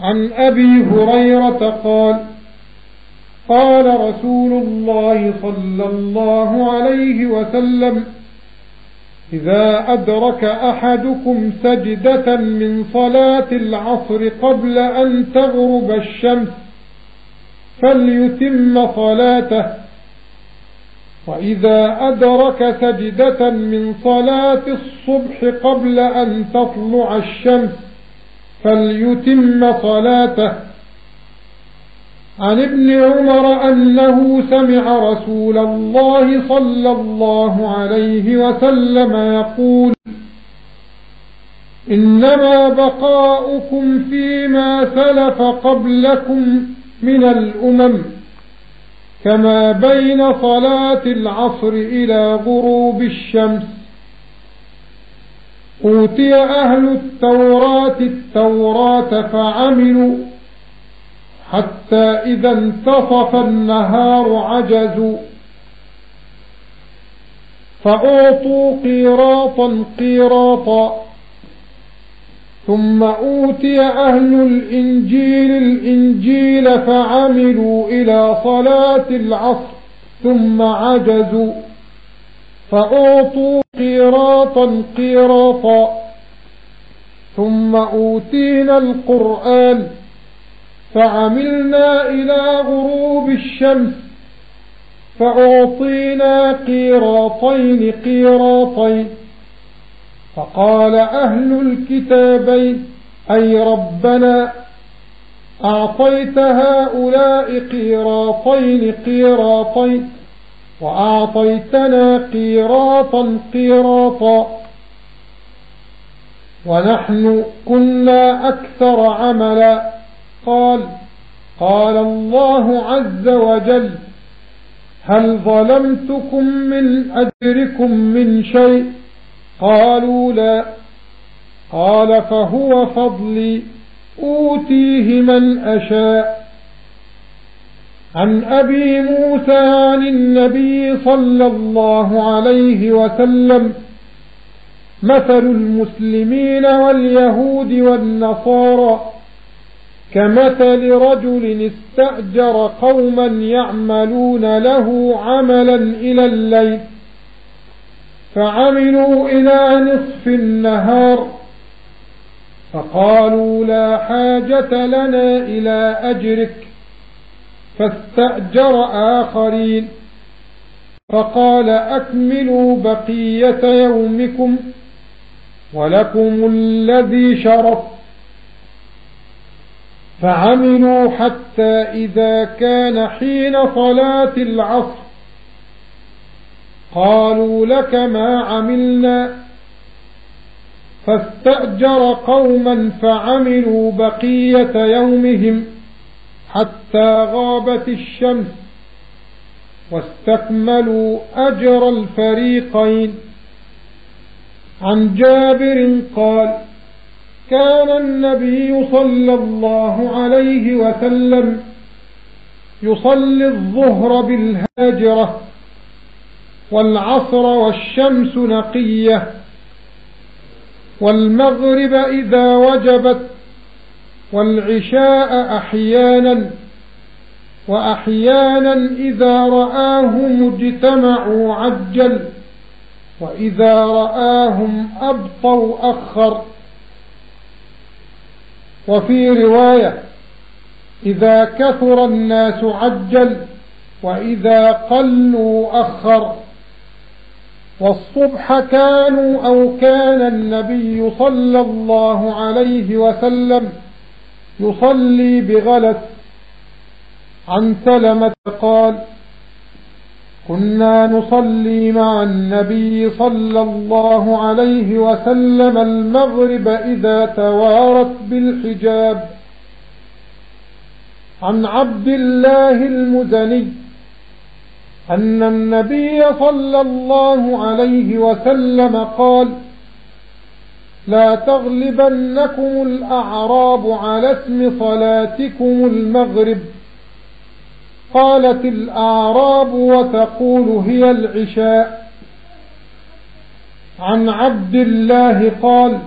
عن أبي هريرة قال قال رسول الله صلى الله عليه وسلم إذا أدرك أحدكم سجدة من صلاة العصر قبل أن تغرب الشمس فليتم صلاته وإذا أدرك سجدة من صلاة الصبح قبل أن تطلع الشمس فليتم صلاته. عن ابن عمر أنه سمع رسول الله صلى الله عليه وسلم يقول إنما بقاؤكم فيما سلف قبلكم من الأمم كما بين صلاة العصر إلى غروب الشمس. أوتي أهل التوراة التوراة فعملوا حتى إذا انتصف النهار عجزوا فأعطوا قيراطا قيراطا ثم أوتي أهل الإنجيل الإنجيل فعملوا إلى صلاة العصر ثم عجزوا. فأعطوا قيراطا قيراطا ثم أوتينا القرآن فعملنا إلى غروب الشمس فأعطينا قيراطين قيراطين فقال أهل الكتابين أي ربنا أعطيت هؤلاء قيراطين قيراطين وأعطيتنا قيراطا قيراطا ونحن كنا أكثر عملا قال قال الله عز وجل هل ظلمتكم من أجركم من شيء قالوا لا قال فهو فضلي أوتيه من أشاء عن أبي موسى عن النبي صلى الله عليه وسلم مثل المسلمين واليهود والنصارى كمثل رجل استأجر قوما يعملون له عملا إلى الليل فعملوا إلى نصف النهار فقالوا لا حاجة لنا إلى أجرك فاستأجر آخرين. فقال أكملوا بقية يومكم ولكم الذي شرف. فعملوا حتى إذا كان حين صلاة العصر. قالوا لك ما عملنا. فاستأجر قوما فعملوا بقية يومهم. حتى غابت الشمس واستكملوا أجر الفريقين. عن جابر قال كان النبي صلى الله عليه وسلم يصلي الظهر بالهاجرة والعصر والشمس نقية والمغرب إذا وجبت والعشاء أحيانا وأحيانا إذا رآهم اجتمعوا عجل وإذا رآهم أبطوا أخر. وفي رواية إذا كثر الناس عجل وإذا قلوا أخر. والصبح كانوا أو كان النبي صلى الله عليه وسلم يصلي بغلس. عن سلمة قال كنا نصلي مع النبي صلى الله عليه وسلم المغرب إذا توارت بالحجاب. عن عبد الله المزني أن النبي صلى الله عليه وسلم قال لا تغلبنكم الأعراب على اسم صلاتكم المغرب. قالت الأعراب وتقول هي العشاء. عن عبد الله قال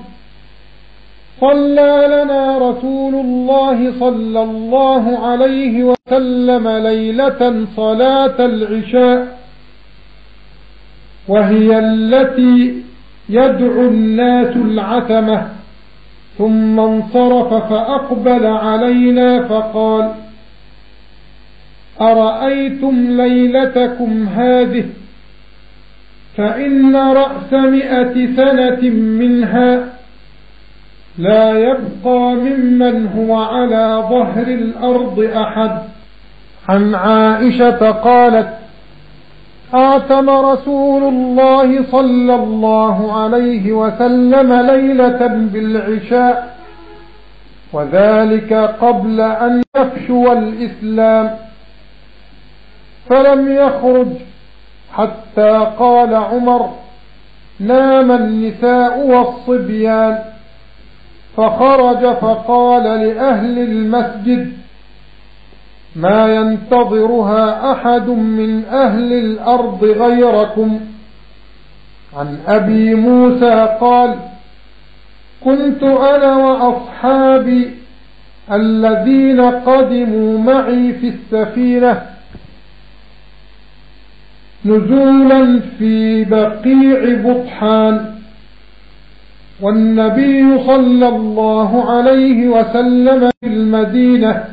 صلى لنا رسول الله صلى الله عليه وسلم ليلة صلاة العشاء وهي التي يدعو الناس العتمة ثم انصرف فأقبل علينا فقال أرأيتم ليلتكم هذه؟ فإن رأس مئة سنة منها لا يبقى ممن هو على ظهر الأرض أحد. عن عائشة قالت آتم رسول الله صلى الله عليه وسلم ليلة بالعشاء وذلك قبل أن يفشو الإسلام. فلم يخرج حتى قال عمر نام النساء والصبيان. فخرج فقال لأهل المسجد ما ينتظرها أحد من أهل الأرض غيركم. عن أبي موسى قال كنت أنا وأصحابي الذين قدموا معي في السفينة نزولا في بقيع بطحان والنبي صلى الله عليه وسلم في المدينة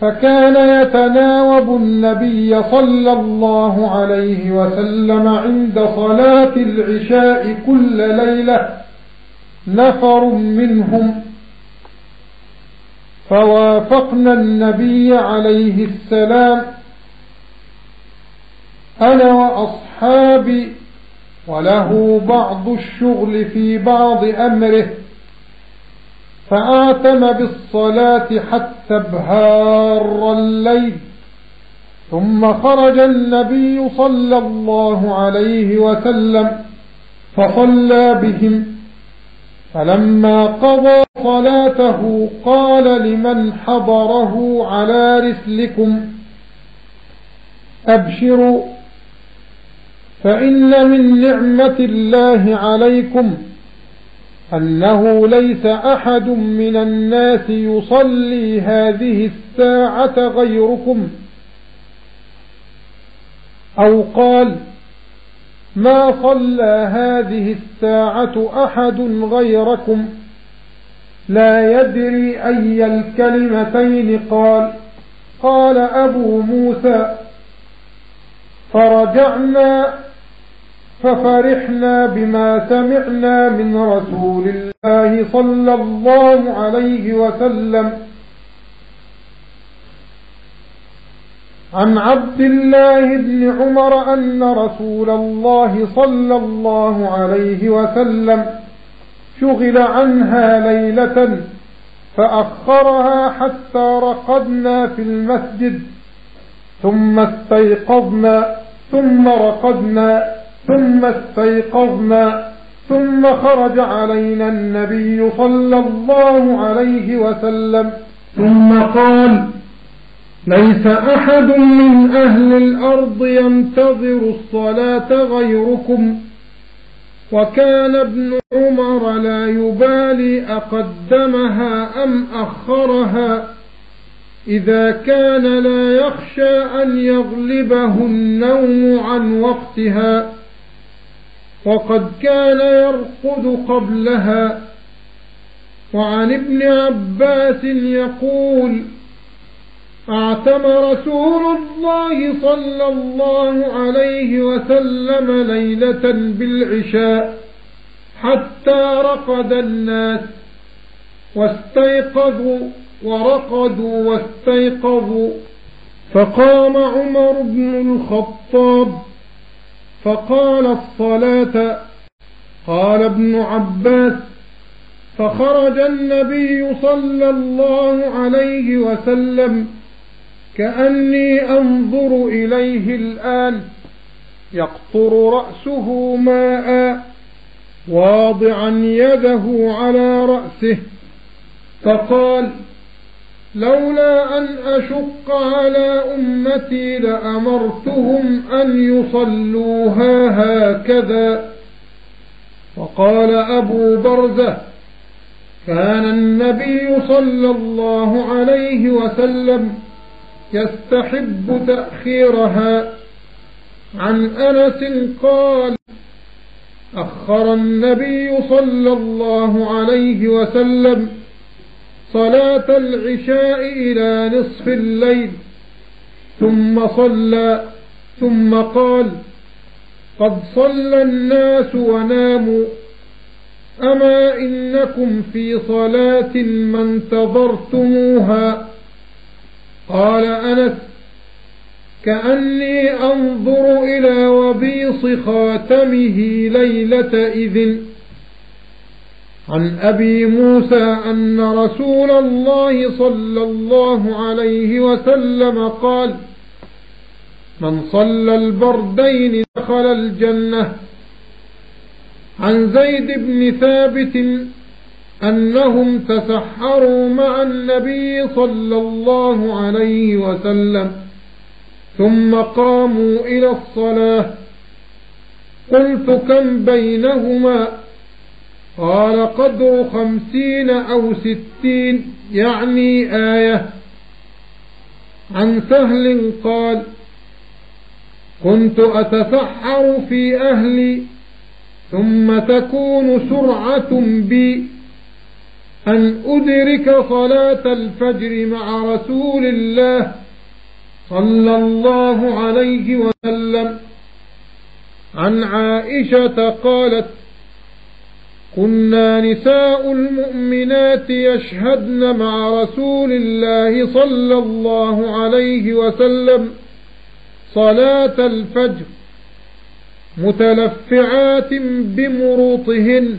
فكان يتناوب النبي صلى الله عليه وسلم عند صلاة العشاء كل ليلة نفر منهم. فوافقنا النبي عليه السلام أنا وأصحابي وله بعض الشغل في بعض أمره. فآتم بالصلاة حتى ابهار الليل ثم خرج النبي صلى الله عليه وسلم فصلى بهم. فلما قضى صلاته قال لمن حضره على رسلكم؟ أبشروا فإن من نعمة الله عليكم أنه ليس أحد من الناس يصلي هذه الساعة غيركم. أو قال ما صلى هذه الساعة أحد غيركم. لا يدري أي الكلمتين. قال قال أبو موسى فرجعنا ففرحنا بما سمعنا من رسول الله صلى الله عليه وسلم. عن عبد الله بن عمر أن رسول الله صلى الله عليه وسلم شغل عنها ليلة فأخرها حتى رقدنا في المسجد ثم استيقظنا ثم رقدنا. ثم استيقظنا ثم خرج علينا النبي صلى الله عليه وسلم. ثم قال ليس أحد من أهل الأرض ينتظر الصلاة غيركم. وكان ابن عمر لا يبالي أقدمها أم أخرها. إذا كان لا يخشى أن يغلبه النوم عن وقتها. وقد كان يرقد قبلها وعن ابن عباس يقول أعتم رسول الله صلى الله عليه وسلم ليلة بالعشاء حتى رقد الناس واستيقظوا ورقدوا واستيقظوا فقام عمر بن الخطاب فقال الصلاة قال ابن عباس فخرج النبي صلى الله عليه وسلم كأني أنظر إليه الآن يقطر رأسه ماء واضعا يده على رأسه فقال لولا أن أشق على أمتي لأمرتهم أن يصلوها هكذا. وقال أبو برزة كان النبي صلى الله عليه وسلم يستحب تأخيرها. عن أنس قال أخر النبي صلى الله عليه وسلم صلاة العشاء إلى نصف الليل. ثم صلى ثم قال قد صلى الناس وناموا أما إنكم في صلاة ما انتظرتموها قال أنس كأني أنظر إلى وبيص خاتمه ليلة إذن. عن أبي موسى أن رسول الله صلى الله عليه وسلم قال من صلى البردين دخل الجنة. عن زيد بن ثابت أنهم تسحروا مع النبي صلى الله عليه وسلم ثم قاموا إلى الصلاة. قلت كم بينهما؟ قال قدر خمسين أو ستين يعني آية. عن سهل قال كنت أتسحر في أهلي ثم تكون سرعة بي. أن أدرك صلاة الفجر مع رسول الله صلى الله عليه وسلم. عن عائشة قالت كنا نساء المؤمنات يشهدن مع رسول الله صلى الله عليه وسلم صلاة الفجر متلفعات بمروطهن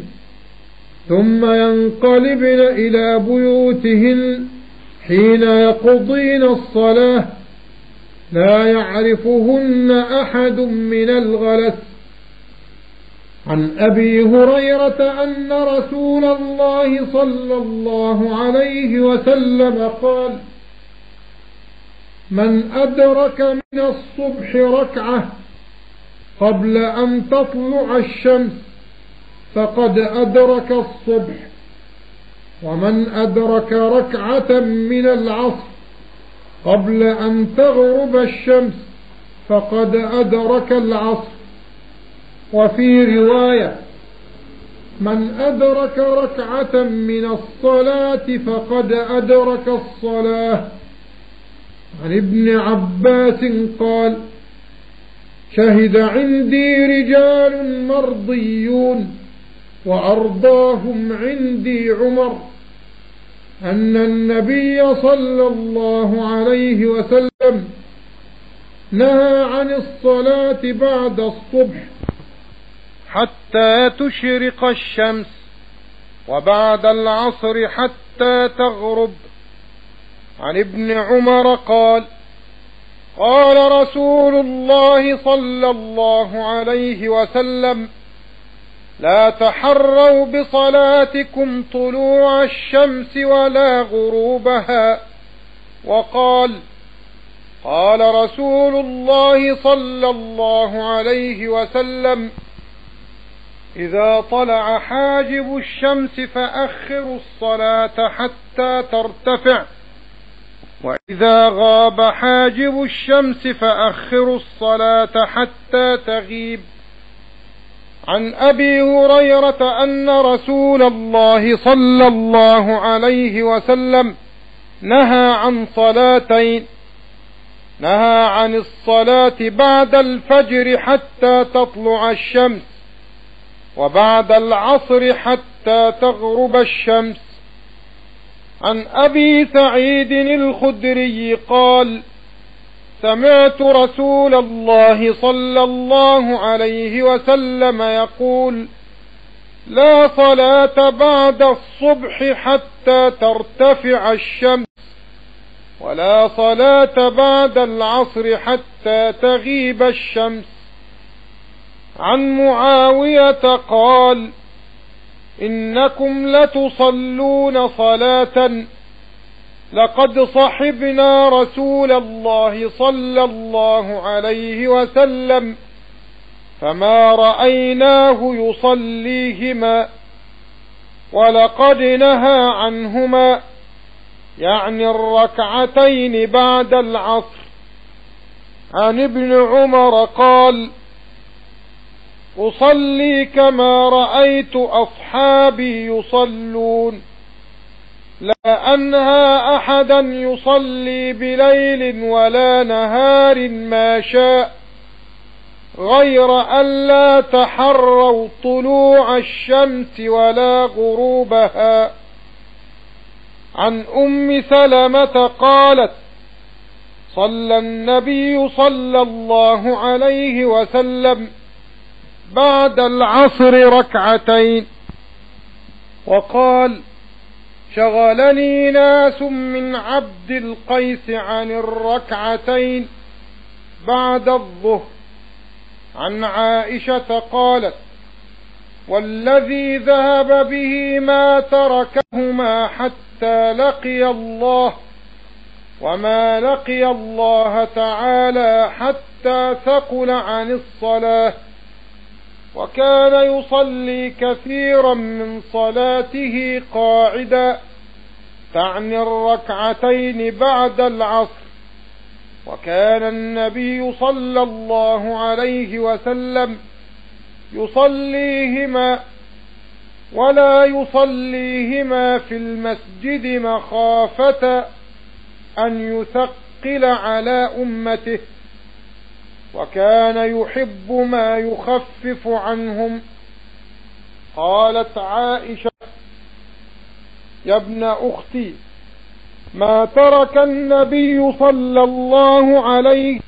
ثم ينقلبن إلى بيوتهن حين يقضين الصلاة. لا يعرفهن أحد من الغلس. عن أبي هريرة أن رسول الله صلى الله عليه وسلم قال من أدرك من الصبح ركعة قبل أن تطلع الشمس فقد أدرك الصبح ومن أدرك ركعة من العصر قبل أن تغرب الشمس فقد أدرك العصر. وفي رواية من أدرك ركعة من الصلاة فقد أدرك الصلاة. عن ابن عباس قال شهد عندي رجال مرضيون وأرضاهم عندي عمر أن النبي صلى الله عليه وسلم نهى عن الصلاة بعد الصبح حتى تشرق الشمس وبعد العصر حتى تغرب. عن ابن عمر قال قال رسول الله صلى الله عليه وسلم لا تحروا بصلاتكم طلوع الشمس ولا غروبها. وقال قال رسول الله صلى الله عليه وسلم إذا طلع حاجب الشمس فأخروا الصلاة حتى ترتفع. وإذا غاب حاجب الشمس فأخروا الصلاة حتى تغيب. عن أبي هريرة أن رسول الله صلى الله عليه وسلم نهى عن صلاتين. نهى عن الصلاة بعد الفجر حتى تطلع الشمس. وبعد العصر حتى تغرب الشمس. عن أبي سعيد الخدري قال سمعت رسول الله صلى الله عليه وسلم يقول لا صلاة بعد الصبح حتى ترتفع الشمس ولا صلاة بعد العصر حتى تغيب الشمس. عن معاوية قال إنكم لتصلون صلاة لقد صحبنا رسول الله صلى الله عليه وسلم فما رأيناه يصليهما ولقد نهى عنهما يعني الركعتين بعد العصر. عن ابن عمر قال أصلي كما رأيت أصحابي يصلون. لا أنهى أحدا يصلي بليل ولا نهار ما شاء غير أن لا تحروا طلوع الشمس ولا غروبها. عن أم سلمة قالت صلى النبي صلى الله عليه وسلم بعد العصر ركعتين. وقال شغلني ناس من عبد القيس عن الركعتين بعد الظهر. عن عائشة قالت والذي ذهب به ما تركهما حتى لقي الله وما لقي الله تعالى حتى ثقل عن الصلاة. وكان يصلي كثيرا من صلاته قاعدا. تعني الركعتين بعد العصر. وكان النبي صلى الله عليه وسلم يصليهما ولا يصليهما في المسجد مخافة أن يثقل على أمته. وكان يحب ما يخفف عنهم. قالت عائشة يا ابن أختي ما ترك النبي صلى الله عليه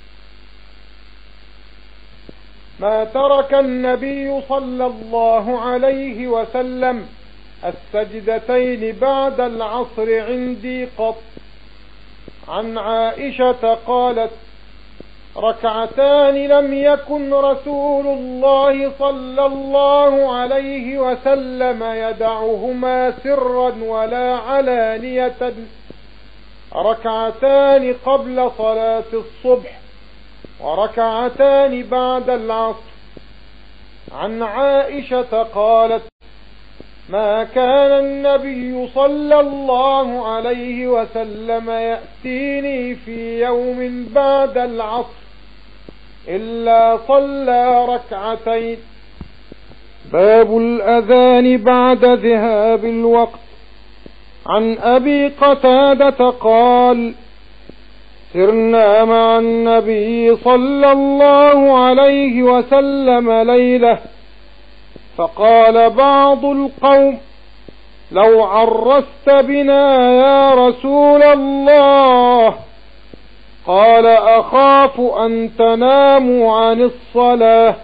ما ترك النبي صلى الله عليه وسلم السجدتين بعد العصر عندي قط. عن عائشة قالت ركعتان لم يكن رسول الله صلى الله عليه وسلم يدعهما سرا ولا علانية. ركعتان قبل صلاة الصبح وركعتان بعد العصر. عن عائشة قالت ما كان النبي صلى الله عليه وسلم يأتيني في يوم بعد العصر إلا صلى ركعتين. باب الأذان بعد ذهاب الوقت. عن أبي قتادة قال سرنا مع النبي صلى الله عليه وسلم ليلة. فقال بعض القوم لو عرست بنا يا رسول الله قال أخاف أن تناموا عن الصلاة.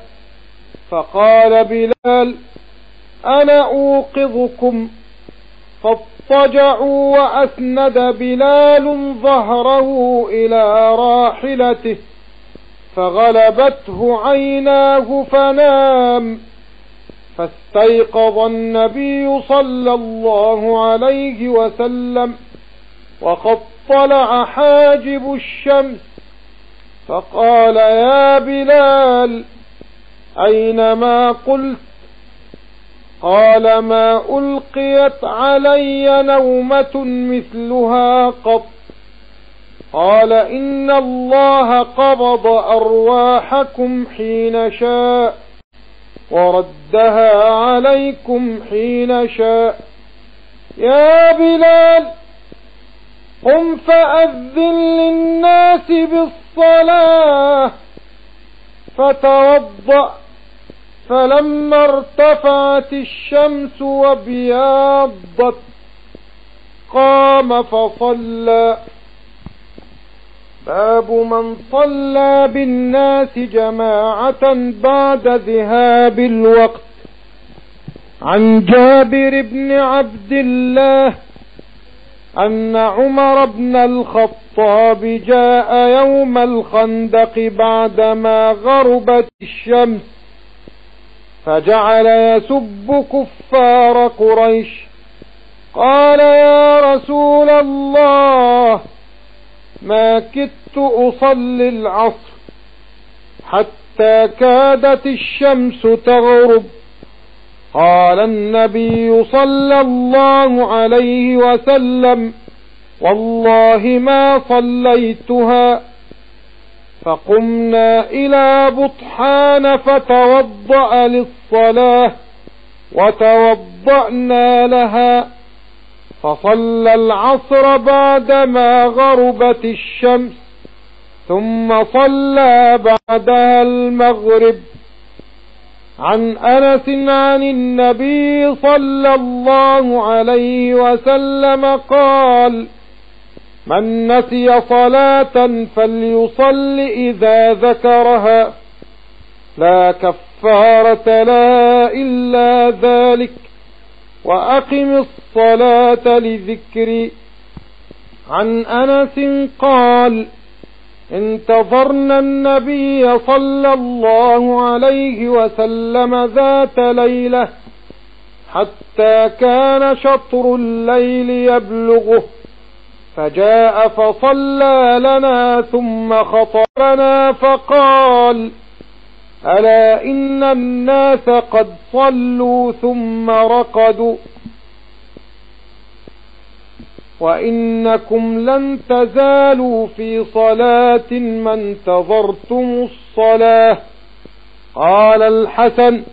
فقال بلال أنا أوقظكم. فاضطجعوا وأسند بلال ظهره إلى راحلته. فغلبته عيناه فنام. فاستيقظ النبي صلى الله عليه وسلم. وقد طلع حاجب الشمس فقال يا بلال أينما قلت؟ قال ما ألقيت علي نومة مثلها قط. قال إن الله قبض أرواحكم حين شاء وردها عليكم حين شاء. يا بلال قم فأذن للناس بالصلاة فتوضأ فلما ارتفعت الشمس وبياضت قام فصلى باب من صلى بالناس جماعة بعد ذهاب الوقت عن جابر بن عبد الله أن عمر بن الخطاب جاء يوم الخندق بعدما غربت الشمس فجعل يسب كفار قريش. قال يا رسول الله ما كدت أصلي العصر حتى كادت الشمس تغرب. قال النبي صلى الله عليه وسلم والله ما صليتها. فقمنا إلى بطحان فتوضأ للصلاة وتوضأنا لها. فصلى العصر بعدما غربت الشمس ثم صلى بعدها المغرب. عن أنس عن النبي صلى الله عليه وسلم قال من نسي صلاة فليصل إذا ذكرها لا كفارة لا إلا ذلك وأقم الصلاة لذكري. عن أنس قال انتظرنا النبي صلى الله عليه وسلم ذات ليلة حتى كان شطر الليل يبلغه. فجاء فصلى لنا ثم خطرنا فقال ألا إن الناس قد صلوا ثم رقدوا؟ وإنكم لن تزالوا في صلاة ما انتظرتم الصلاة قال الحسن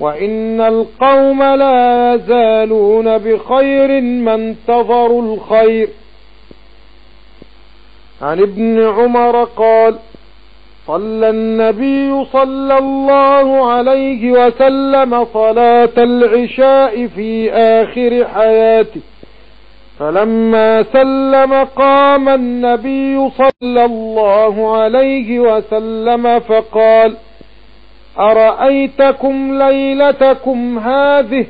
وإن القوم لا يزالون بخير ما انتظروا الخير عن ابن عمر قال صلى النبي صلى الله عليه وسلم صلاة العشاء في آخر حياته فلما سلم قام النبي صلى الله عليه وسلم فقال أرأيتكم ليلتكم هذه؟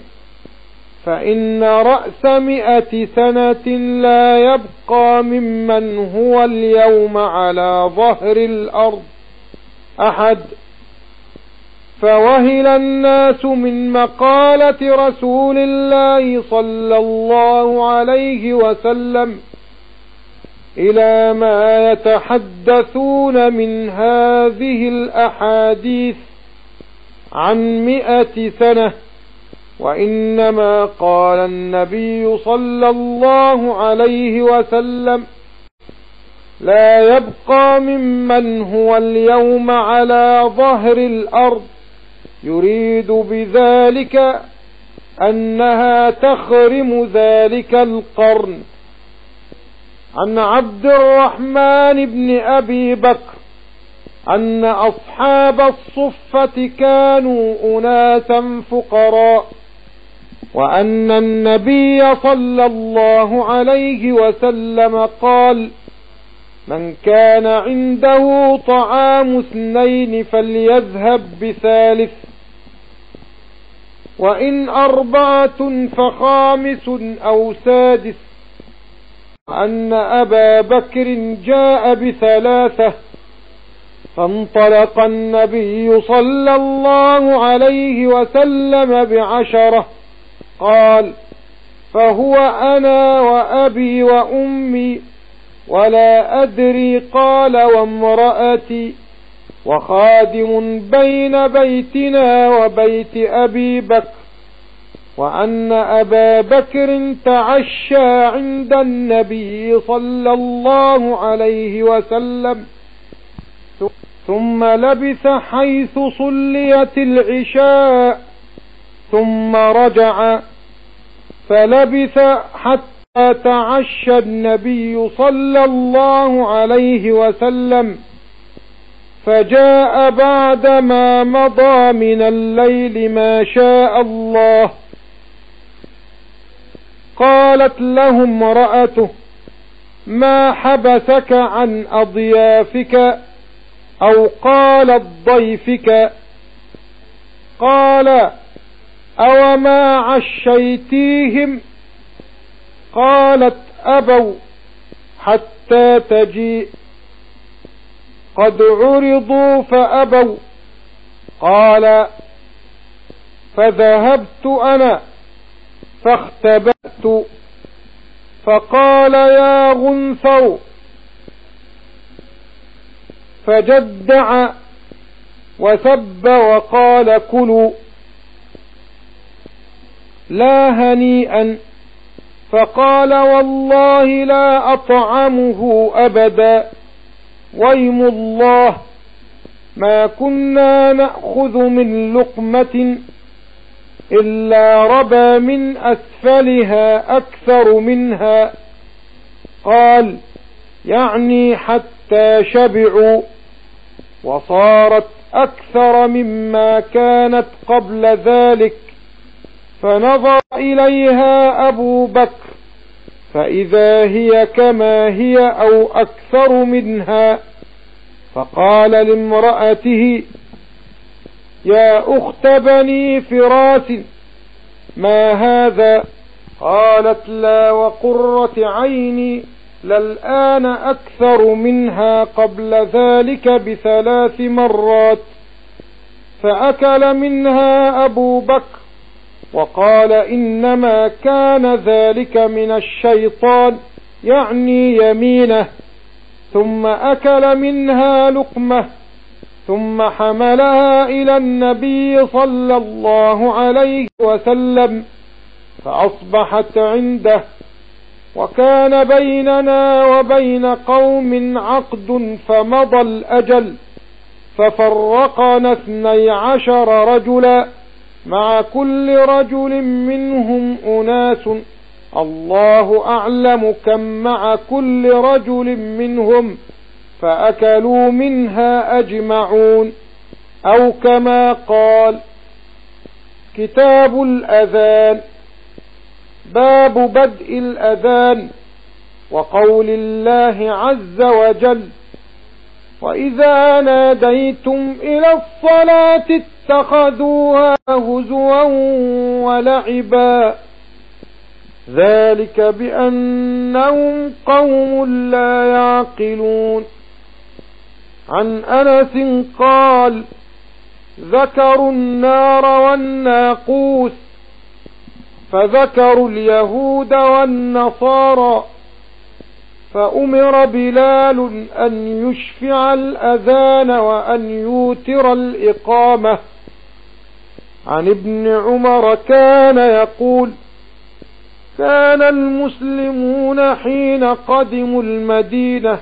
فإن رأس مئة سنة لا يبقى ممن هو اليوم على ظهر الأرض أحد. فوهل الناس من مقالة رسول الله صلى الله عليه وسلم إلى ما يتحدثون من هذه الأحاديث عن مئة سنة وإنما قال النبي صلى الله عليه وسلم لا يبقى ممن هو اليوم على ظهر الأرض يريد بذلك أنها تخرم ذلك القرن. عن عبد الرحمن بن أبي بكر أن أصحاب الصفة كانوا أناسا فقراء وأن النبي صلى الله عليه وسلم قال من كان عنده طعام اثنين فليذهب بثالث وإن أربعة فخامس أو سادس أن أبا بكر جاء بثلاثة فانطلق النبي صلى الله عليه وسلم بعشرة قال فهو أنا وأبي وأمي ولا أدري قال وامرأتي وخادم بين بيتنا وبيت أبي بكر وأن أبا بكر تعشى عند النبي صلى الله عليه وسلم ثم لبث حيث صليت العشاء ثم رجع فلبث حتى تعشى النبي صلى الله عليه وسلم. فجاء بعدما مضى من الليل ما شاء الله. قالت له امرأته ما حبسك عن أضيافك أو قالت ضيفك قال أو ما عشيتيهم؟ قالت أبوا حتى تجيء. قد عرضوا فأبوا. قال فذهبت أنا فاختبأت. فقال يا غنثو. فجدع وسب وقال كلوا. لا هنيئا فقال والله لا أطعمه أبدا. ويم الله ما كنا نأخذ من لقمة إلا ربى من أسفلها أكثر منها. قال يعني حتى شبعوا وصارت أكثر مما كانت قبل ذلك. فنظر إليها أبو بكر فإذا هي كما هي أو أكثر منها فقال لامرأته يا أخت بني فراس ما هذا؟ قالت لا وقرة عيني للآن أكثر منها قبل ذلك بثلاث مرات فأكل منها أبو بكر وقال إنما كان ذلك من الشيطان يعني يمينه ثم أكل منها لقمة ثم حملها إلى النبي صلى الله عليه وسلم فأصبحت عنده. وكان بيننا وبين قوم عقد فمضى الأجل ففرقنا اثني عشر رجلا. مع كل رجل منهم أناس الله أعلم كم مع كل رجل منهم فأكلوا منها أجمعون أو كما قال كتاب الأذان باب بدء الأذان وقول الله عز وجل وإذا ناديتم إلى الصلاة اتخذوها هزوا ولعبا ذلك بأنهم قوم لا يعقلون عن أنس قال ذكروا النار والناقوس فذكروا اليهود والنصارى فأمر بلال أن يشفع الأذان وأن يوتر الإقامة. عن ابن عمر كان يقول كان المسلمون حين قدموا المدينة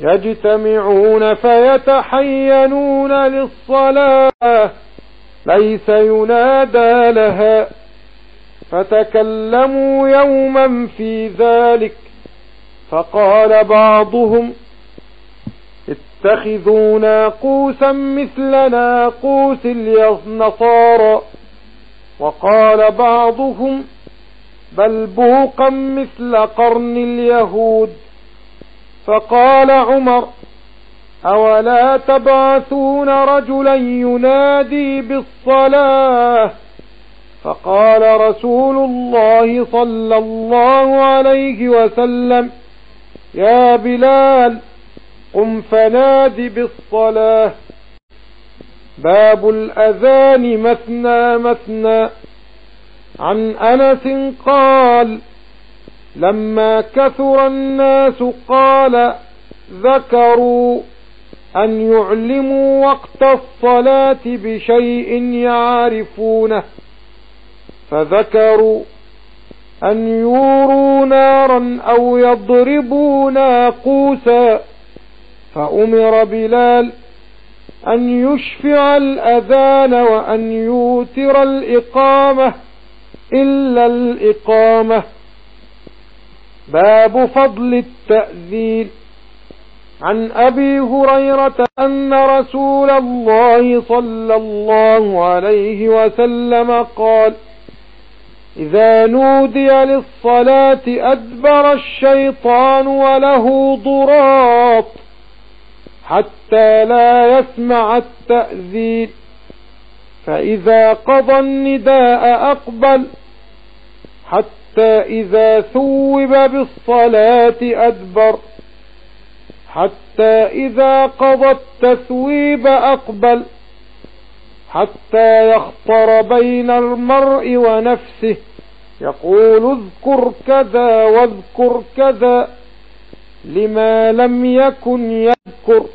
يجتمعون فيتحينون للصلاة ليس ينادى لها فتكلموا يوما في ذلك فقال بعضهم اتخذوا ناقوسا مثل ناقوس النصارى وقال بعضهم بل بوقا مثل قرن اليهود. فقال عمر أولا تبعثون رجلا ينادي بالصلاة؟ فقال رسول الله صلى الله عليه وسلم يا بلال قم فناد بالصلاة. باب الأذان مثنى مثنى. عن أنس قال لما كثر الناس قال ذكروا أن يعلموا وقت الصلاة بشيء يعرفونه. فذكروا أن يوروا نارا أو يضربوا ناقوسا فأمر بلال أن يشفع الأذان وأن يوتر الإقامة إلا الإقامة. باب فضل التأذين. عن أبي هريرة أن رسول الله صلى الله عليه وسلم قال إذا نودي للصلاة أدبر الشيطان وله ضراط حتى لا يسمع التأذين. فإذا قضى النداء أقبل حتى إذا ثوب بالصلاة أدبر. حتى إذا قضى التثويب أقبل حتى يخطر بين المرء ونفسه. يقول اذكر كذا واذكر كذا لما لم يكن يذكر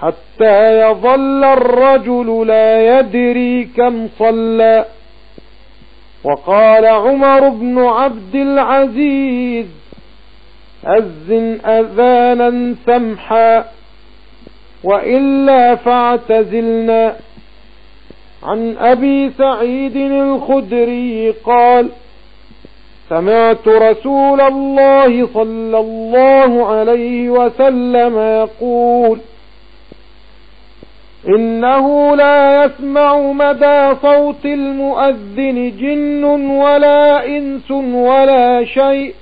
حتى يظل الرجل لا يدري كم صلى. وقال عمر بن عبد العزيز أذن أذانا سمحا وإلا فاعتزلنا. عن أبي سعيد الخدري قال سمعت رسول الله صلى الله عليه وسلم يقول إنه لا يسمع مدى صوت المؤذن جن ولا إنس ولا شيء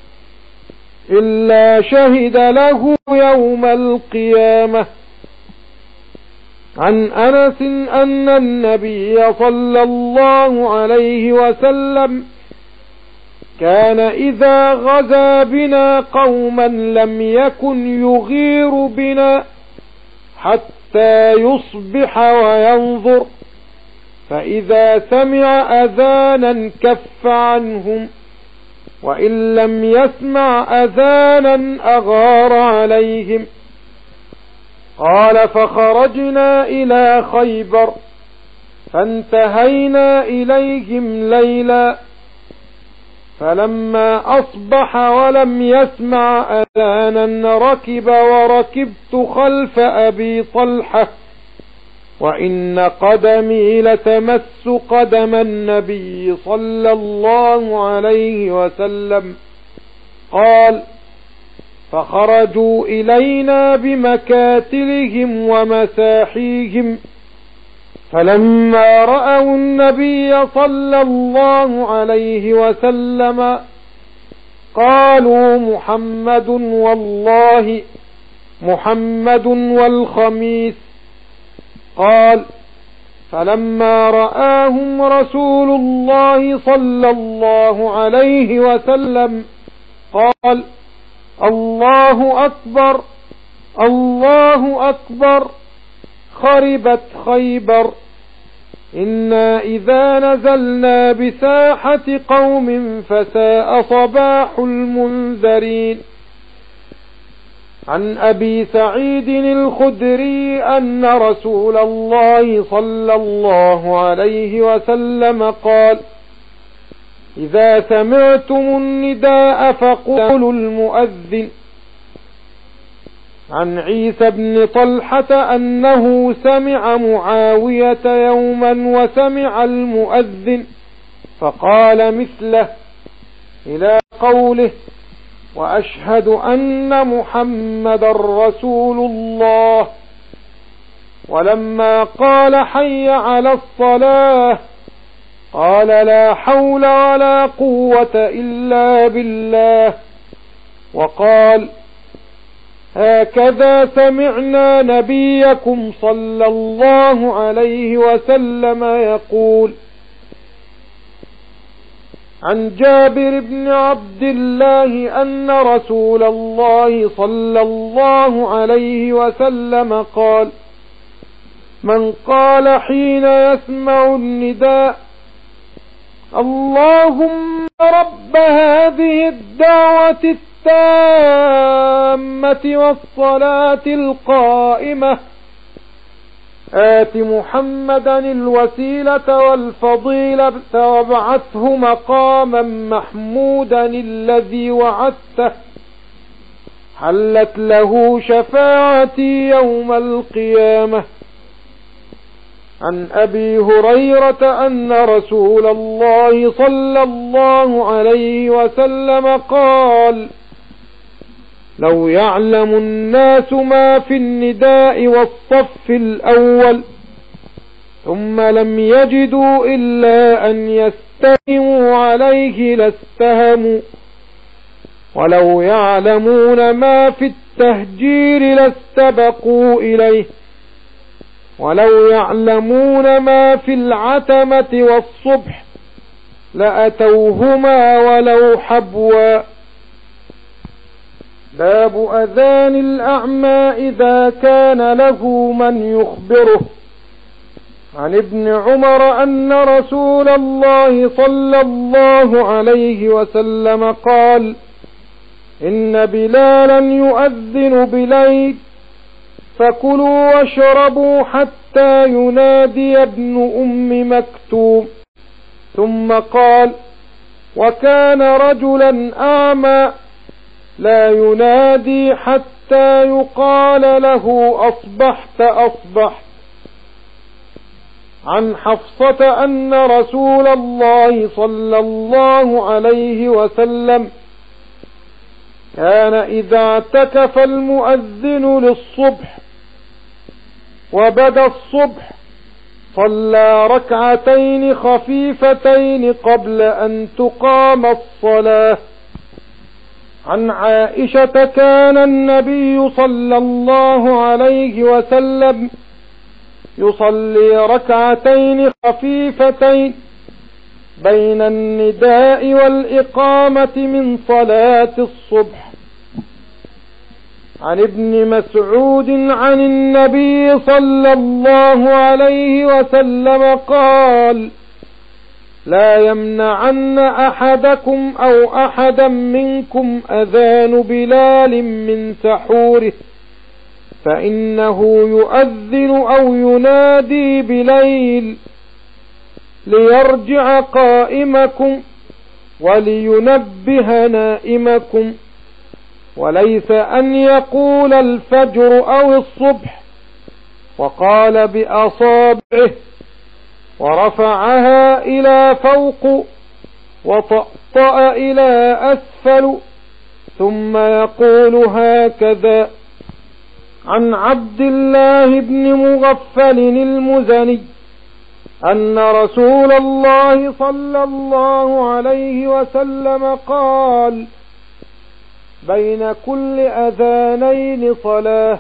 إلا شهد له يوم القيامة. عن أنس أن النبي صلى الله عليه وسلم كان إذا غزا بنا قوما لم يكن يغير بنا حتى يصبح وينظر فإذا سمع أذانا كف عنهم وإن لم يسمع أذانا أغار عليهم. قال فخرجنا إلى خيبر فانتهينا إليهم ليلا فلما أصبح ولم يسمع أذانا ركب وركبت خلف أبي طلحة وإن قدمي لتمس قدم النبي صلى الله عليه وسلم قال فخرجوا إلينا بمكاتلهم ومساحيهم. فلما رأوا النبي صلى الله عليه وسلم قالوا محمد والله محمد والخميس. قال فلما رآهم رسول الله صلى الله عليه وسلم قال الله أكبر الله أكبر خربت خيبر. إنا إذا نزلنا بساحة قوم فساء صباح المنذرين. عن أبي سعيد الخدري أن رسول الله صلى الله عليه وسلم قال إذا سمعتم النداء فقولوا المؤذن عن عيسى بن طلحة أنه سمع معاوية يوما وسمع المؤذن فقال مثله إلى قوله وأشهد أن محمد رسول الله ولما قال حي على الصلاة قال لا حول ولا قوة إلا بالله. وقال هكذا سمعنا نبيكم صلى الله عليه وسلم يقول عن جابر بن عبد الله أن رسول الله صلى الله عليه وسلم قال من قال حين يسمع النداء اللهم رب هذه الدعوة التامة والصلاة القائمة. آت محمدا الوسيلة والفضيلة وابعثه مقاما محمودا الذي وعدته. حلت له شفاعتي يوم القيامة. عن أبي هريرة أن رسول الله صلى الله عليه وسلم قال لو يعلم الناس ما في النداء والصف الأول ثم لم يجدوا إلا أن يستهموا عليه لاستهموا ولو يعلمون ما في التهجير لاستبقوا إليه. ولو يعلمون ما في العتمة والصبح لأتوهما ولو حبوا. باب أذان الأعمى إذا كان له من يخبره. عن ابن عمر أن رسول الله صلى الله عليه وسلم قال إن بلالا يؤذن بليل فكلوا واشربوا حتى ينادي ابن أم مكتوم. ثم قال وكان رجلا أعمى لا ينادي حتى يقال له أصبحت أصبحت. عن حفصة أن رسول الله صلى الله عليه وسلم كان إذا اعتكف المؤذن للصبح وبدأ الصبح صلى ركعتين خفيفتين قبل أن تقام الصلاة. عن عائشة كان النبي صلى الله عليه وسلم يصلي ركعتين خفيفتين بين النداء والإقامة من صلاة الصبح. عن ابن مسعود عن النبي صلى الله عليه وسلم قال لا يمنعن أحدكم أو أحدا منكم أذان بلال من سحوره فإنه يؤذن أو ينادي بليل ليرجع قائمكم ولينبه نائمكم. وليس أن يقول الفجر أو الصبح وقال بأصابعه ورفعها إلى فوق وطأطأ إلى أسفل ثم يقول هكذا عن عبد الله بن مغفل المزني أن رسول الله صلى الله عليه وسلم قال بين كل أذانين صلاة.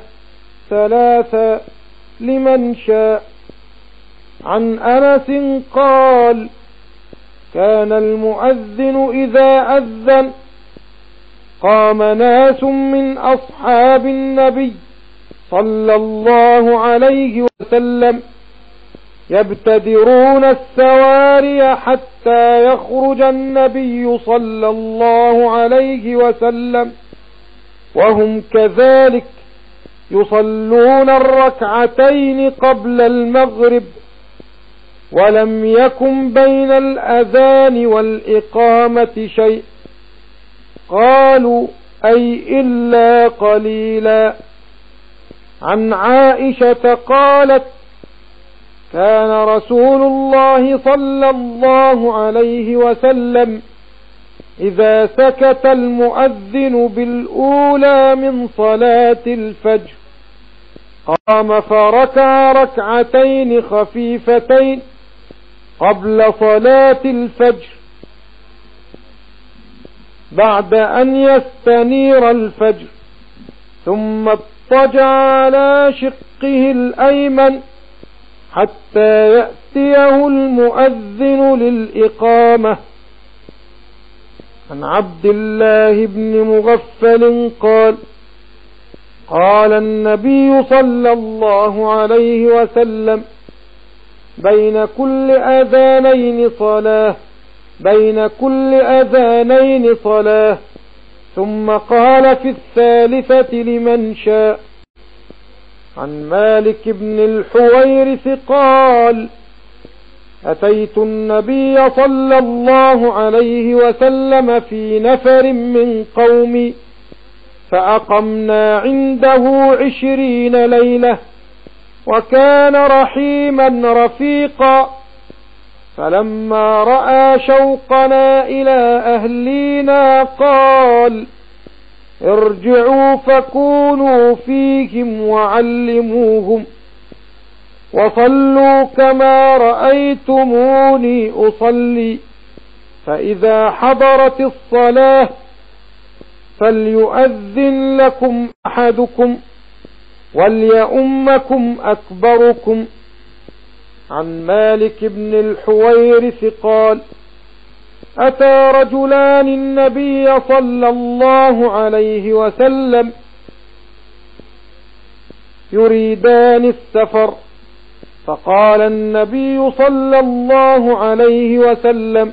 ثلاثة لمن شاء. عن أنس قال كان المؤذن إذا أذن. قام ناس من أصحاب النبي صلى الله عليه وسلم. يبتدرون السواري حتى يخرج النبي صلى الله عليه وسلم وهم كذلك يصلون الركعتين قبل المغرب ولم يكن بين الأذان والإقامة شيء. قالوا أي إلا قليلا. عن عائشة قالت كان رسول الله صلى الله عليه وسلم إذا سكت المؤذن بالأولى من صلاة الفجر قام فركع ركعتين خفيفتين قبل صلاة الفجر. بعد أن يستنير الفجر ثم اضطجع على شقه الأيمن حتى يأتيه المؤذن للإقامة. عن عبد الله بن مغفل قال قال النبي صلى الله عليه وسلم بين كل أذانين صلاة بين كل أذانين صلاة ثم قال في الثالثة لمن شاء. عن مالك بن الحويرث قال أتيت النبي صلى الله عليه وسلم في نفر من قومي فأقمنا عنده عشرين ليلة وكان رحيما رفيقا فلما رأى شوقنا إلى أهلينا قال ارجعوا فكونوا فيهم وعلموهم وصلوا كما رأيتموني أصلي فإذا حضرت الصلاة فليؤذن لكم أحدكم وليؤمكم أكبركم عن مالك بن الحويرث قال أتى رجلان النبي صلى الله عليه وسلم يريدان السفر. فقال النبي صلى الله عليه وسلم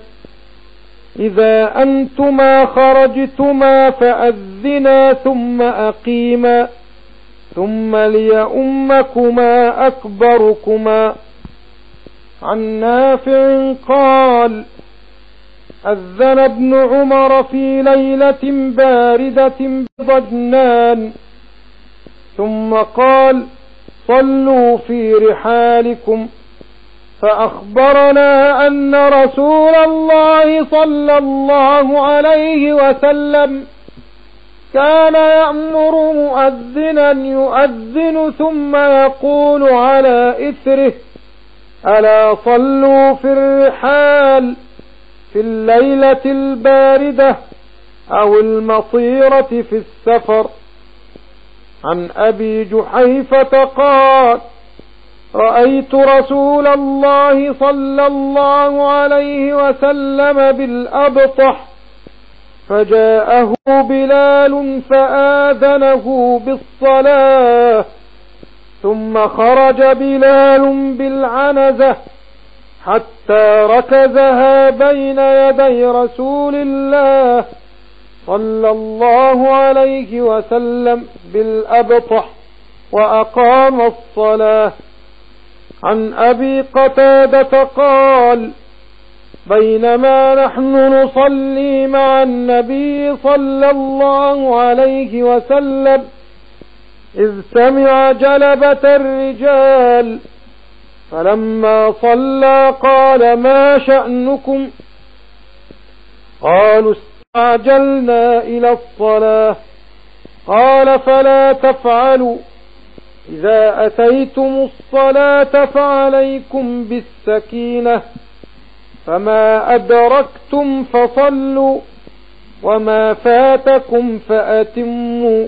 إذا أنتما خرجتما فأذنا ثم أقيما ثم ليؤمكما أكبركما. عن نافع قال أذن ابن عمر في ليلة باردة بضجنان. ثم قال صلوا في رحالكم. فأخبرنا أن رسول الله صلى الله عليه وسلم كان يأمر مؤذنا يؤذن ثم يقول على إثره ألا صلوا في الرحال؟ في الليلة الباردة أو المصيرة في السفر. عن أبي جحيفة قال رأيت رسول الله صلى الله عليه وسلم بالأبطح فجاءه بلال فآذنه بالصلاة ثم خرج بلال بالعنزة. حتى ركزها بين يدي رسول الله صلى الله عليه وسلم بالأبطح وأقام الصلاة. عن أبي قتادة قال بينما نحن نصلي مع النبي صلى الله عليه وسلم إذ سمع جلبة الرجال فلما صلى قال ما شأنكم؟ قالوا استعجلنا إلى الصلاة. قال فلا تفعلوا. إذا أتيتم الصلاة فعليكم بالسكينة. فما أدركتم فصلوا. وما فاتكم فأتموا.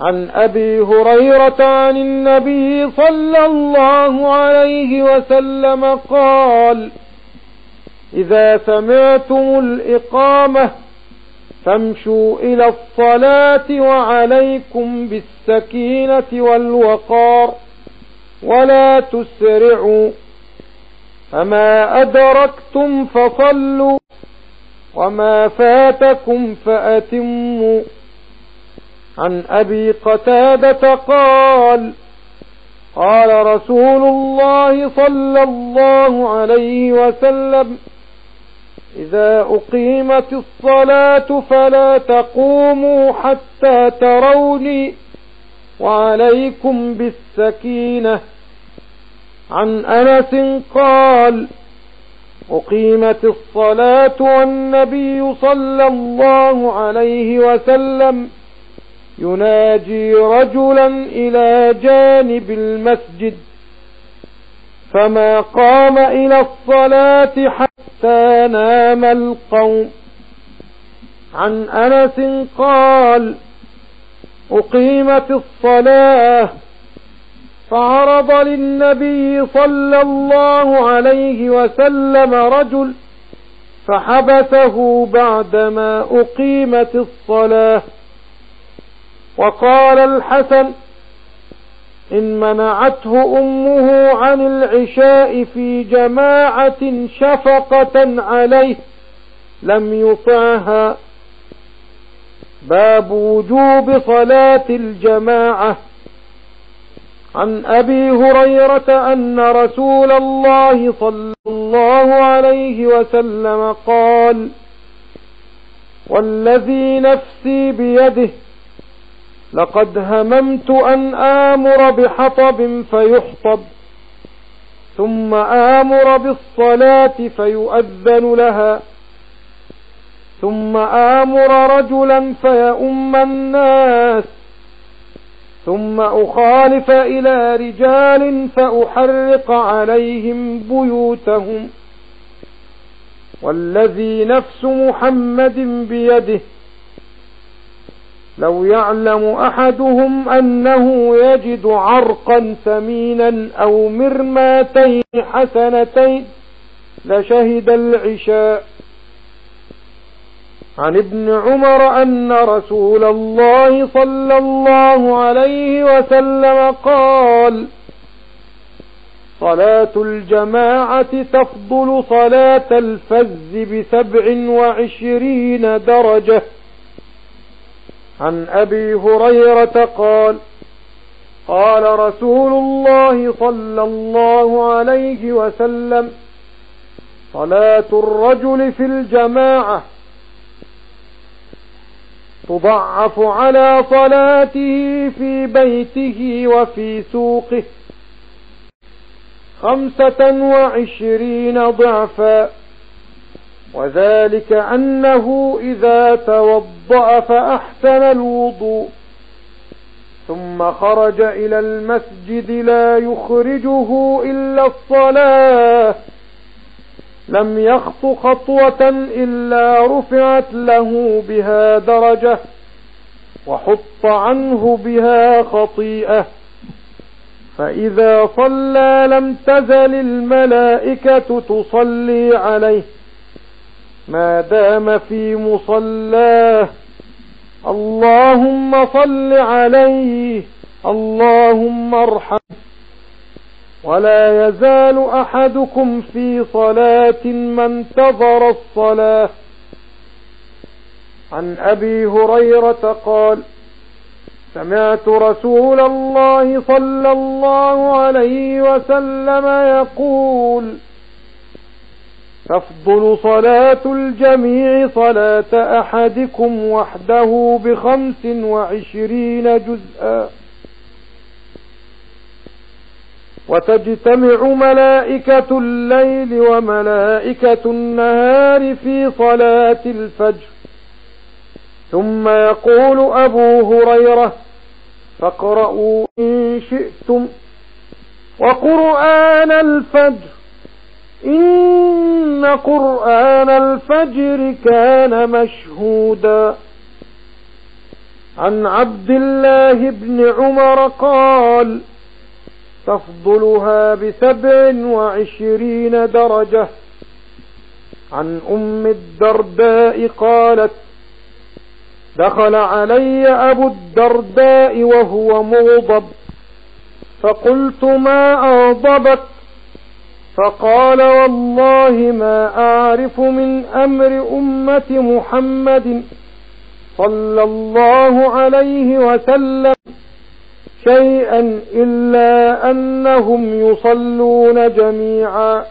عن أبي هريرة عن النبي صلى الله عليه وسلم قال إذا سمعتم الإقامة فامشوا إلى الصلاة وعليكم بالسكينة والوقار ولا تسرعوا فما أدركتم فصلوا وما فاتكم فأتموا. عن أبي قتادة قال قال رسول الله صلى الله عليه وسلم إذا أقيمت الصلاة فلا تقوموا حتى تروني وعليكم بالسكينة. عن أنس قال أقيمت الصلاة والنبي صلى الله عليه وسلم يناجي رجلا إلى جانب المسجد فما قام إلى الصلاة حتى نام القوم. عن أنس قال أقيمت الصلاة فعرض للنبي صلى الله عليه وسلم رجل فحبسه بعدما أقيمت الصلاة. وقال الحسن إن منعته أمه عن العشاء في جماعة شفقة عليه لم يطعها باب وجوب صلاة الجماعة. عن أبي هريرة أن رسول الله صلى الله عليه وسلم قال والذي نفسي بيده لقد هممت أن آمر بحطب فيحطب ثم آمر بالصلاة فيؤذن لها ثم آمر رجلا فيؤم الناس ثم أخالف إلى رجال فأحرق عليهم بيوتهم والذي نفس محمد بيده لو يعلم أحدهم أنه يجد عرقا ثمينا أو مرماتين حسنتين لشهد العشاء. عن ابن عمر أن رسول الله صلى الله عليه وسلم قال صلاة الجماعة تفضل صلاة الفز بسبع وعشرين درجة عن أبي هريرة قال قال رسول الله صلى الله عليه وسلم صلاة الرجل في الجماعة تضعف على صلاته في بيته وفي سوقه خمسة وعشرين ضعفا. وذلك أنه إذا توضأ فأحسن الوضوء ثم خرج إلى المسجد لا يخرجه إلا الصلاة لم يخط خطوة إلا رفعت له بها درجة وحط عنه بها خطيئة. فإذا صلى لم تزل الملائكة تصلي عليه. ما دام في مصلاه. اللهم صل عليه. اللهم ارحمه ولا يزال أحدكم في صلاة ما انتظر الصلاة. عن أبي هريرة قال سمعت رسول الله صلى الله عليه وسلم يقول تفضل صلاة الجميع صلاة أحدكم وحده بخمس وعشرين جزءا. وتجتمع ملائكة الليل وملائكة النهار في صلاة الفجر. ثم يقول أبو هريرة فاقرأوا إن شئتم. وقرآن الفجر إن قرآن الفجر كان مشهودا. عن عبد الله بن عمر قال تفضلها بسبع وعشرين درجة. عن أم الدرداء قالت دخل علي أبو الدرداء وهو مغضب. فقلت ما أغضبك؟ فقال والله ما أعرف من أمر أمة محمد صلى الله عليه وسلم شيئا إلا أنهم يصلون جميعا.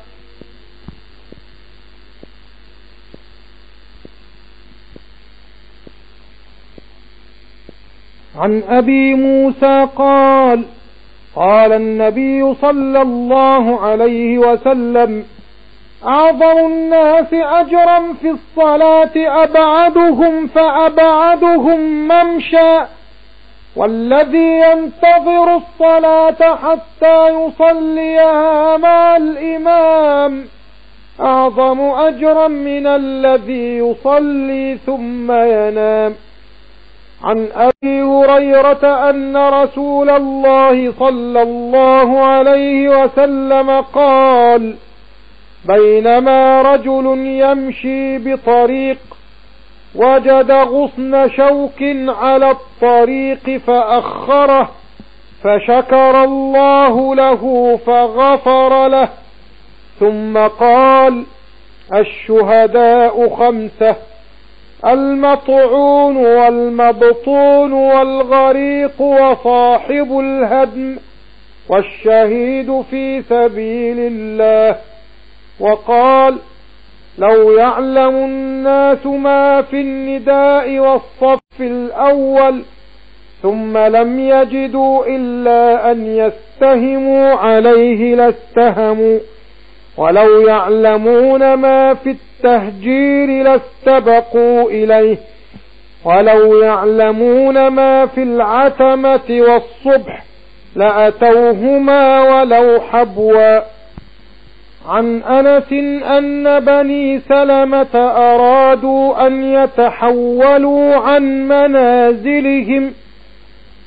عن أبي موسى قال قال النبي صلى الله عليه وسلم أعظم الناس أجرا في الصلاة أبعدهم فأبعدهم ممشى والذي ينتظر الصلاة حتى يصليها مع الإمام. أعظم أجرا من الذي يصلي ثم ينام. عن أبي هريرة أن رسول الله صلى الله عليه وسلم قال بينما رجل يمشي بطريق وجد غصن شوك على الطريق فأخره فشكر الله له فغفر له ثم قال الشهداء خمسة. المطعون والمبطون والغريق وصاحب الهدم والشهيد في سبيل الله. وقال لو يعلم الناس ما في النداء والصف الأول ثم لم يجدوا إلا أن يستهموا عليه لاستهموا. ولو يعلمون ما في التهجير لاستبقوا إليه ولو يعلمون ما في العتمة والصبح لأتوهما ولو حبوا. عن أنس أن بني سلمة أرادوا أن يتحولوا عن منازلهم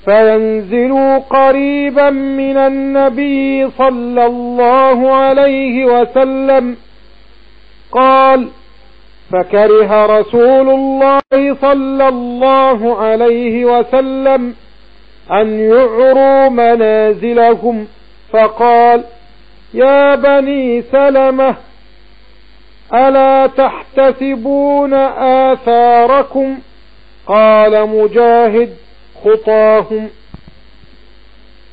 فينزلوا قريبا من النبي صلى الله عليه وسلم قال فكره رسول الله صلى الله عليه وسلم أن يعروا منازلهم فقال يا بني سلمة ألا تحتسبون آثاركم قال مجاهد خطاهم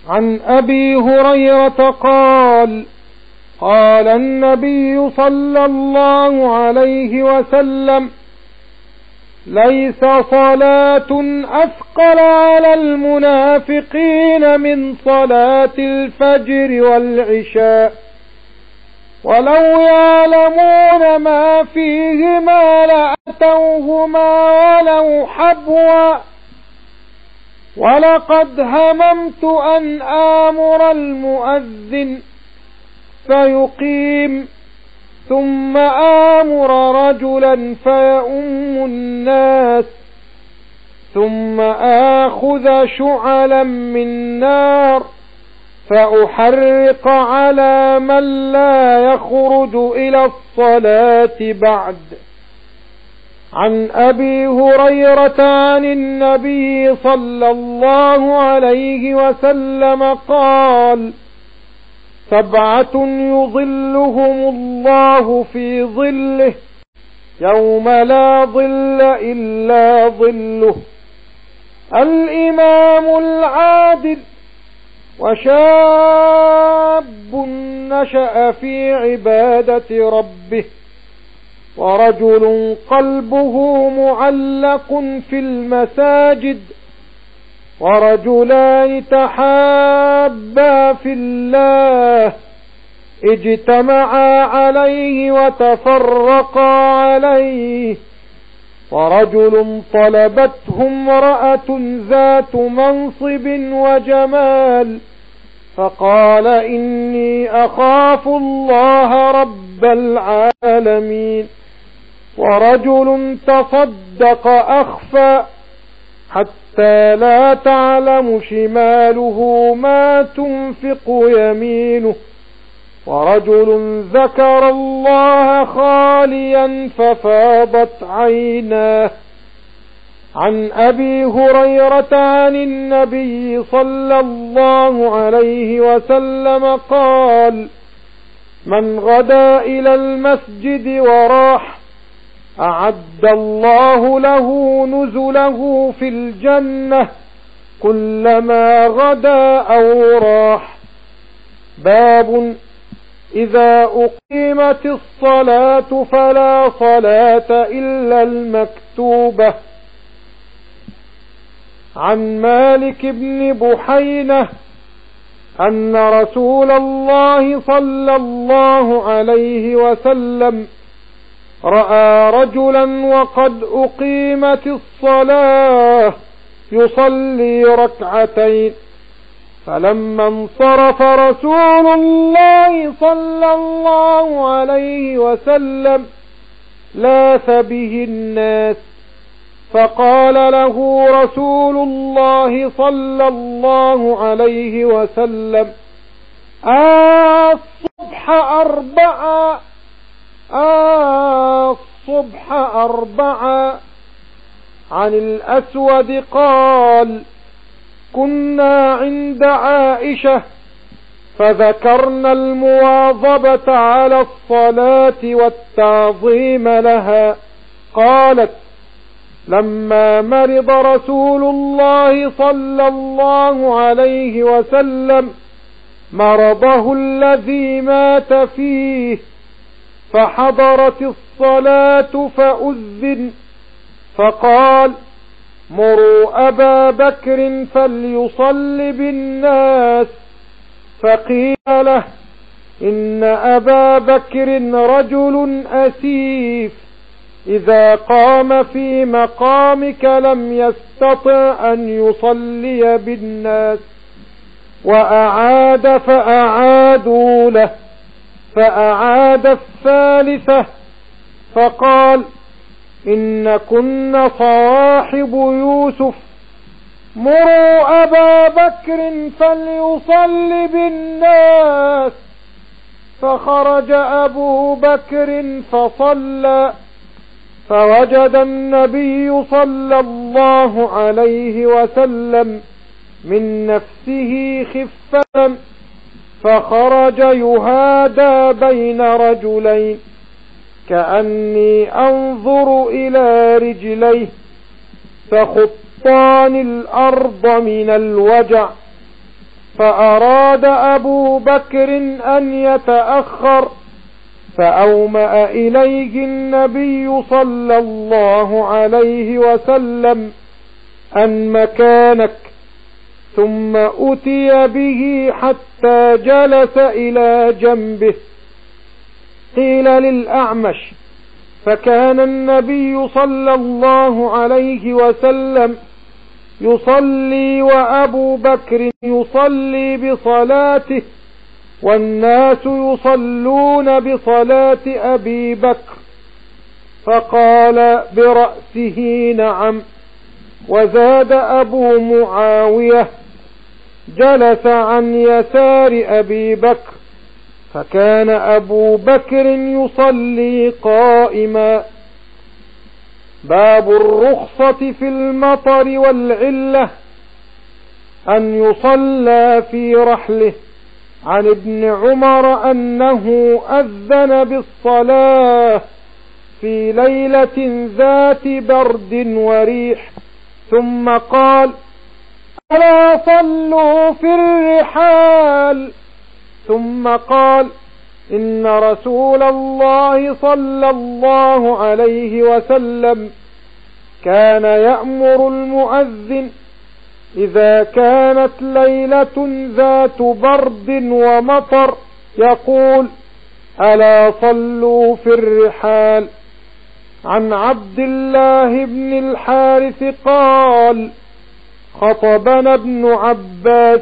عن أبي هريرة قال قال النبي صلى الله عليه وسلم ليس صلاة أثقل على المنافقين من صلاة الفجر والعشاء. ولو يعلمون ما فيهما لأتوهما ولو حبوا. ولقد هممت أن آمر المؤذن. فيقيم ثم آمر رجلا فيؤم الناس ثم آخذ شعلا من نار فأحرق على من لا يخرج إلى الصلاة بعد. عن أبي هريرة عن النبي صلى الله عليه وسلم قال سبعة يظلهم الله في ظله يوم لا ظل إلا ظله. الإمام العادل وشاب نشأ في عبادة ربه ورجل قلبه معلق في المساجد. ورجلان تحابا في الله اجتمعا عليه وتفرقا عليه. ورجل طلبته امرأة ذات منصب وجمال فقال إني أخاف الله رب العالمين. ورجل تصدق أخفى حتى لا تعلم شماله ما تنفق يمينه. ورجل ذكر الله خاليا ففاضت عيناه. عن أبي هريرة عن النبي صلى الله عليه وسلم قال من غدا إلى المسجد وراح أعد الله له نزله في الجنة كلما غدا أو راح. باب إذا أقيمت الصلاة فلا صلاة إلا المكتوبة. عن مالك بن بحينة أن رسول الله صلى الله عليه وسلم رأى رجلا وقد أقيمت الصلاة يصلي ركعتين. فلما انصرف رسول الله صلى الله عليه وسلم لاث به الناس فقال له رسول الله صلى الله عليه وسلم الصبح أربعة الصبح أربعة عن الأسود قال كنا عند عائشة فذكرنا المواظبة على الصلاة والتعظيم لها قالت لما مرض رسول الله صلى الله عليه وسلم مرضه الذي مات فيه فحضرت الصلاة فأذن فقال مروا أبا بكر فليصل بالناس. فقيل له إن أبا بكر رجل أسيف إذا قام في مقامك لم يستطع أن يصلي بالناس وأعاد فأعادوا له. فأعاد الثالثة فقال إن كن صواحب يوسف مروا أبا بكر فليصل بالناس فخرج أبو بكر فصلى فوجد النبي صلى الله عليه وسلم من نفسه خفة فخرج يهادى بين رجلين كأني أنظر إلى رجليه فخطان الأرض من الوجع فأراد أبو بكر أن يتأخر فأومأ إليه النبي صلى الله عليه وسلم أن مكانك ثم أتي به حتى جلس إلى جنبه. قيل للأعمش فكان النبي صلى الله عليه وسلم يصلي وأبو بكر يصلي بصلاته والناس يصلون بصلاة أبي بكر. فقال برأسه نعم وزاد أبو معاوية جلس عن يسار أبي بكر فكان أبو بكر يصلي قائما. باب الرخصة في المطر والعلة أن يصلى في رحله. عن ابن عمر أنه أذن بالصلاة في ليلة ذات برد وريح ثم قال ألا صلوا في الرحال. ثم قال إن رسول الله صلى الله عليه وسلم كان يأمر المؤذن إذا كانت ليلة ذات برد ومطر يقول ألا صلوا في الرحال. عن عبد الله بن الحارث قال خطبنا ابن عباس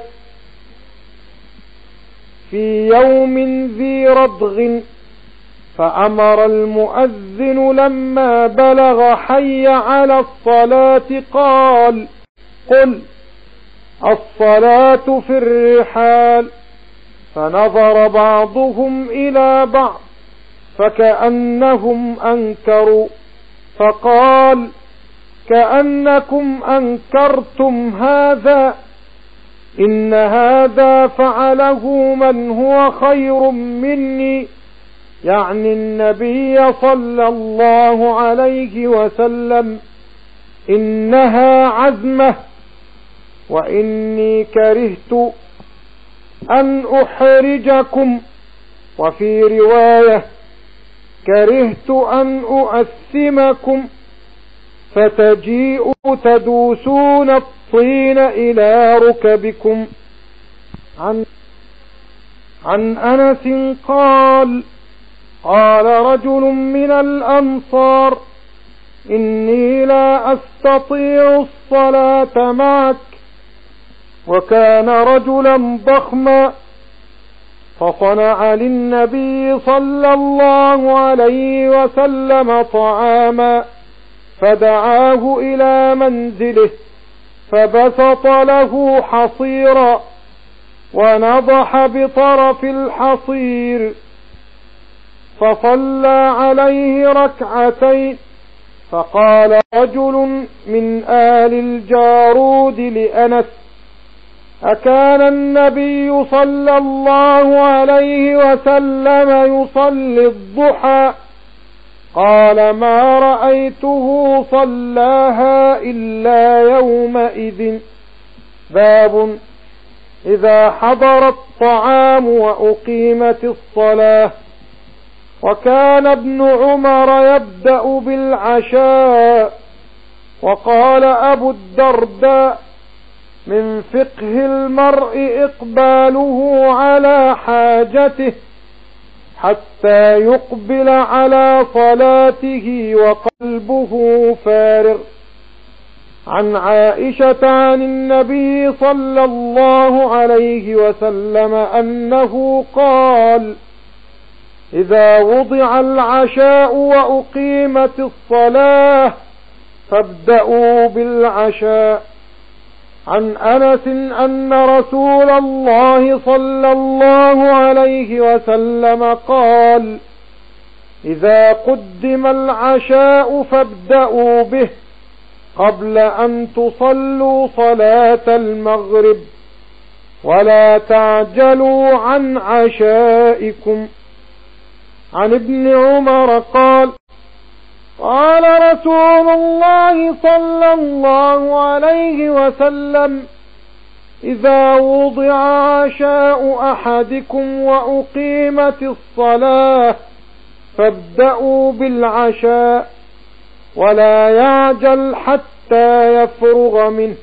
في يوم ذي رضغ فأمر المؤذن لما بلغ حي على الصلاة قال قل الصلاة في الرحال. فنظر بعضهم إلى بعض فكأنهم أنكروا فقال كأنكم أنكرتم هذا إن هذا فعله من هو خير مني يعني النبي صلى الله عليه وسلم إنها عزمة وإني كرهت أن أحرجكم وفي رواية كرهت أن أؤثمكم فتجيء تدوسون الطين إلى ركبكم. عن, عن أنس قال قال رجل من الأنصار إني لا أستطيع الصلاة معك. وكان رجلا ضخما فصنع للنبي صلى الله عليه وسلم طعاما. فدعاه إلى منزله فبسط له حصيرا ونضح بطرف الحصير. فصلى عليه ركعتين فقال رجل من آل الجارود لأنس أكان النبي صلى الله عليه وسلم يصلي الضحى؟ قال ما رأيته صلاها إلا يومئذ. باب إذا حضر الطعام وأقيمت الصلاة. وكان ابن عمر يبدأ بالعشاء. وقال أبو الدرداء من فقه المرء إقباله على حاجته. حتى يقبل على صلاته وقلبه فارغ. عن عائشة عن النبي صلى الله عليه وسلم أنه قال إذا وضع العشاء وأقيمت الصلاة فابدأوا بالعشاء. عن أنس أن رسول الله صلى الله عليه وسلم قال إذا قدم العشاء فابدأوا به قبل أن تصلوا صلاة المغرب ولا تعجلوا عن عشائكم. عن ابن عمر قال قال رسول الله صلى الله عليه وسلم إذا وضع عشاء أحدكم وأقيمت الصلاة فابدأوا بالعشاء ولا يعجل حتى يفرغ منه.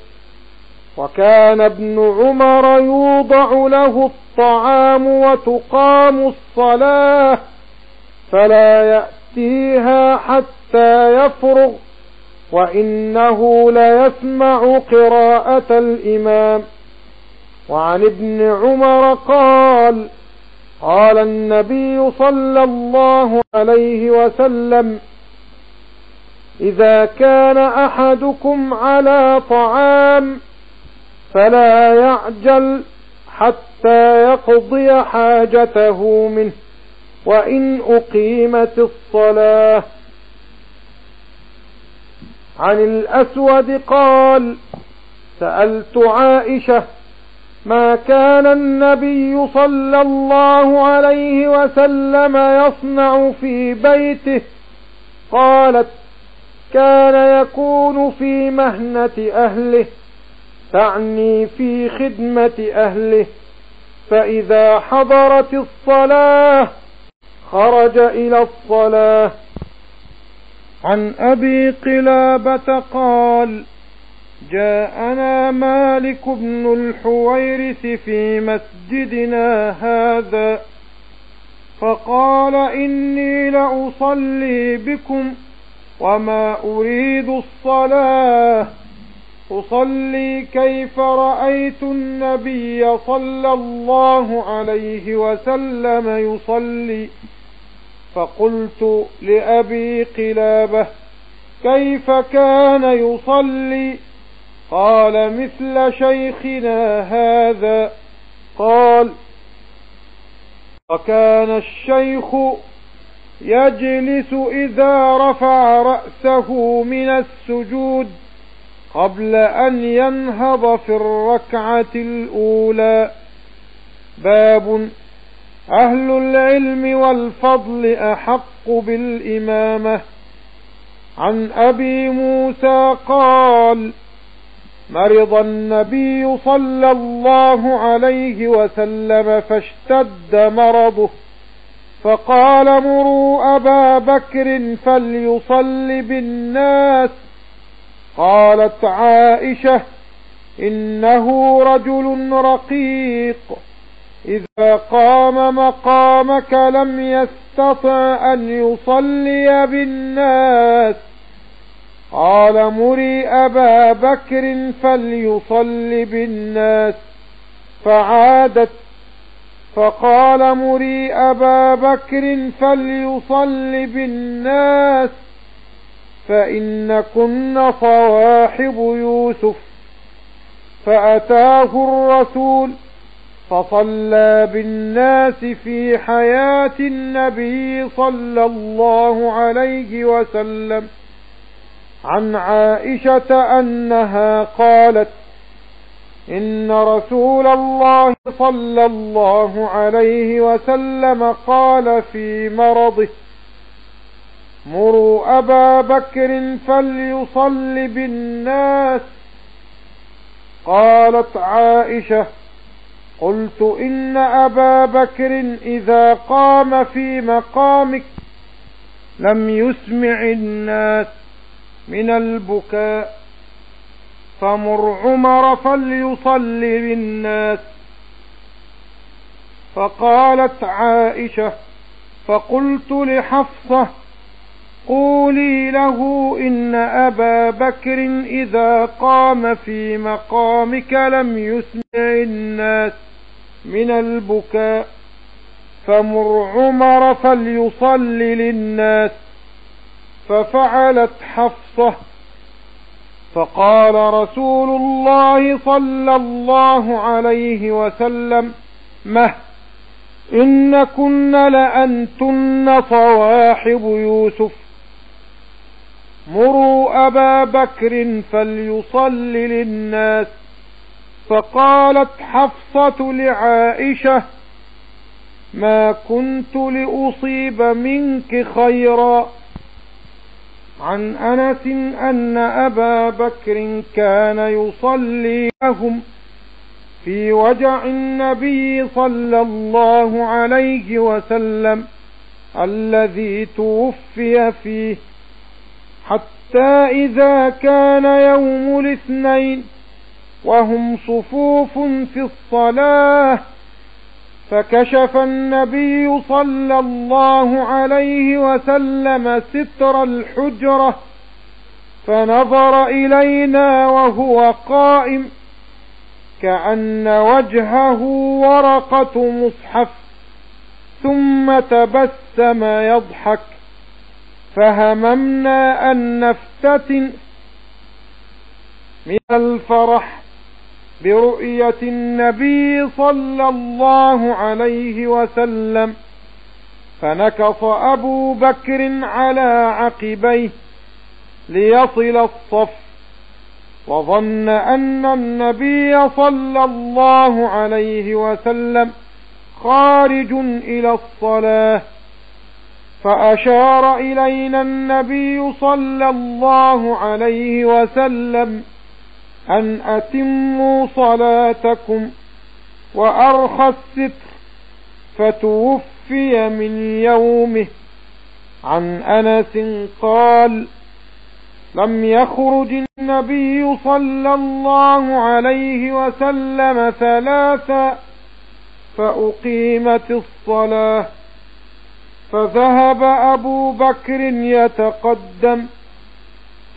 وكان ابن عمر يوضع له الطعام وتقام الصلاة فلا يأتيها حتى يفرغ وإنه ليسمع قراءة الإمام. وعن ابن عمر قال قال النبي صلى الله عليه وسلم إذا كان أحدكم على طعام فلا يعجل حتى يقضي حاجته منه وإن أقيمت الصلاة. عن الأسود قال سألت عائشة ما كان النبي صلى الله عليه وسلم يصنع في بيته؟ قالت كان يكون في مهنة أهله تعني في خدمة أهله فإذا حضرت الصلاة خرج إلى الصلاة. عن أبي قلابة قال جاءنا مالك بن الحويرث في مسجدنا هذا فقال إني لأصلي بكم وما أريد الصلاة أصلي كيف رأيت النبي صلى الله عليه وسلم يصلي. فقلت لأبي قلابة كيف كان يصلي؟ قال مثل شيخنا هذا. قال وكان الشيخ يجلس إذا رفع رأسه من السجود قبل أن ينهض في الركعة الأولى. باب أهل العلم والفضل أحق بالإمامة. عن أبي موسى قال مرض النبي صلى الله عليه وسلم فاشتد مرضه فقال مروا أبا بكر فليصل بالناس. قالت عائشة إنه رجل رقيق. إذا قام مقامك لم يستطع أن يصلي بالناس. قال مري أبا بكر فليصل بالناس. فعادت فقال مري أبا بكر فليصل بالناس. فإن كن صواحب يوسف. فأتاه الرسول فصلى بالناس في حياة النبي صلى الله عليه وسلم. عن عائشة أنها قالت إن رسول الله صلى الله عليه وسلم قال في مرضه مروا أبا بكر فليصل بالناس. قالت عائشة قلت إن أبا بكر إذا قام في مقامك لم يسمع الناس من البكاء فمر عمر فليصل بالناس فقالت عائشة فقلت لحفصة قولي له إن أبا بكر إذا قام في مقامك لم يسمع الناس من البكاء فمر عمر فليصل للناس ففعلت حفصة فقال رسول الله صلى الله عليه وسلم مه إن كن لأنتن صواحب يوسف. مروا أبا بكر فليصل للناس فقالت حفصة لعائشة ما كنت لأصيب منك خيرا. عن أنس أن أبا بكر كان يصلي لهم في وجع النبي صلى الله عليه وسلم الذي توفي فيه حتى إذا كان يوم الاثنين. وهم صفوف في الصلاة. فكشف النبي صلى الله عليه وسلم ستر الحجرة فنظر إلينا وهو قائم كأن وجهه ورقة مصحف ثم تبسم يضحك. فهممنا أن نفتتن من الفرح. برؤية النبي صلى الله عليه وسلم فنكص أبو بكر على عقبيه ليصل الصف وظن أن النبي صلى الله عليه وسلم خارج إلى الصلاة فأشار إلينا النبي صلى الله عليه وسلم أن أتموا صلاتكم وأرخى الستر فتوفي من يومه. عن أنس قال لم يخرج النبي صلى الله عليه وسلم ثلاثا فأقيمت الصلاة فذهب أبو بكر يتقدم.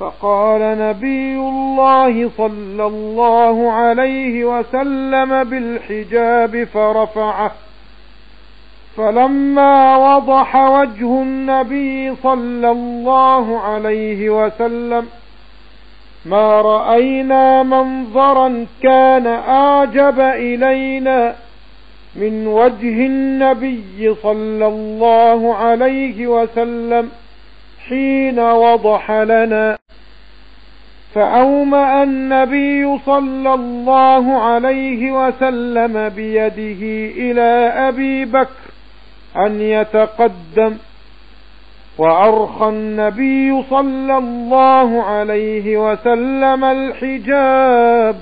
فقال نبي الله صلى الله عليه وسلم بالحجاب فرفعه. فلما وضح وجه النبي صلى الله عليه وسلم ما رأينا منظرا كان أعجب إلينا من وجه النبي صلى الله عليه وسلم. حين وضح لنا فأومأ النبي صلى الله عليه وسلم بيده إلى أبي بكر أن يتقدم وأرخى النبي صلى الله عليه وسلم الحجاب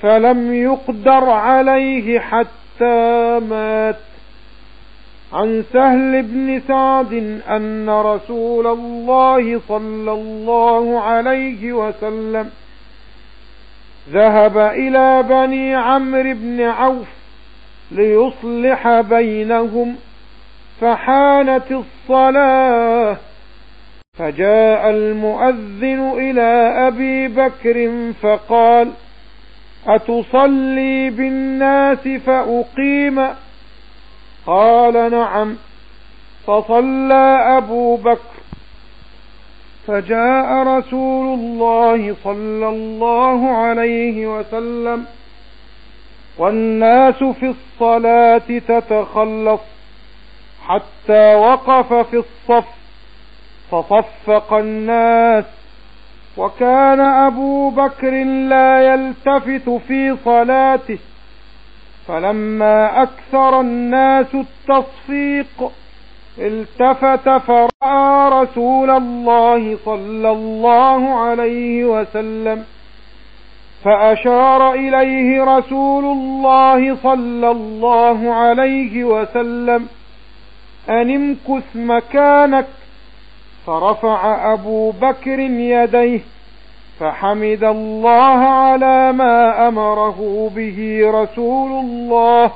فلم يقدر عليه حتى مات. عن سهل بن سعد أن رسول الله صلى الله عليه وسلم ذهب إلى بني عمرو بن عوف ليصلح بينهم فحانت الصلاة فجاء المؤذن إلى أبي بكر فقال أتصلي بالناس فأقيم؟ قال نعم. فصلى أبو بكر. فجاء رسول الله صلى الله عليه وسلم. والناس في الصلاة تتخلص. حتى وقف في الصف. فصفق الناس. وكان أبو بكر لا يلتفت في صلاته. فلما أكثر الناس التصفيق التفت فرأى رسول الله صلى الله عليه وسلم فأشار إليه رسول الله صلى الله عليه وسلم أن امكث مكانك فرفع أبو بكر يديه فحمد الله على ما أمره به رسول الله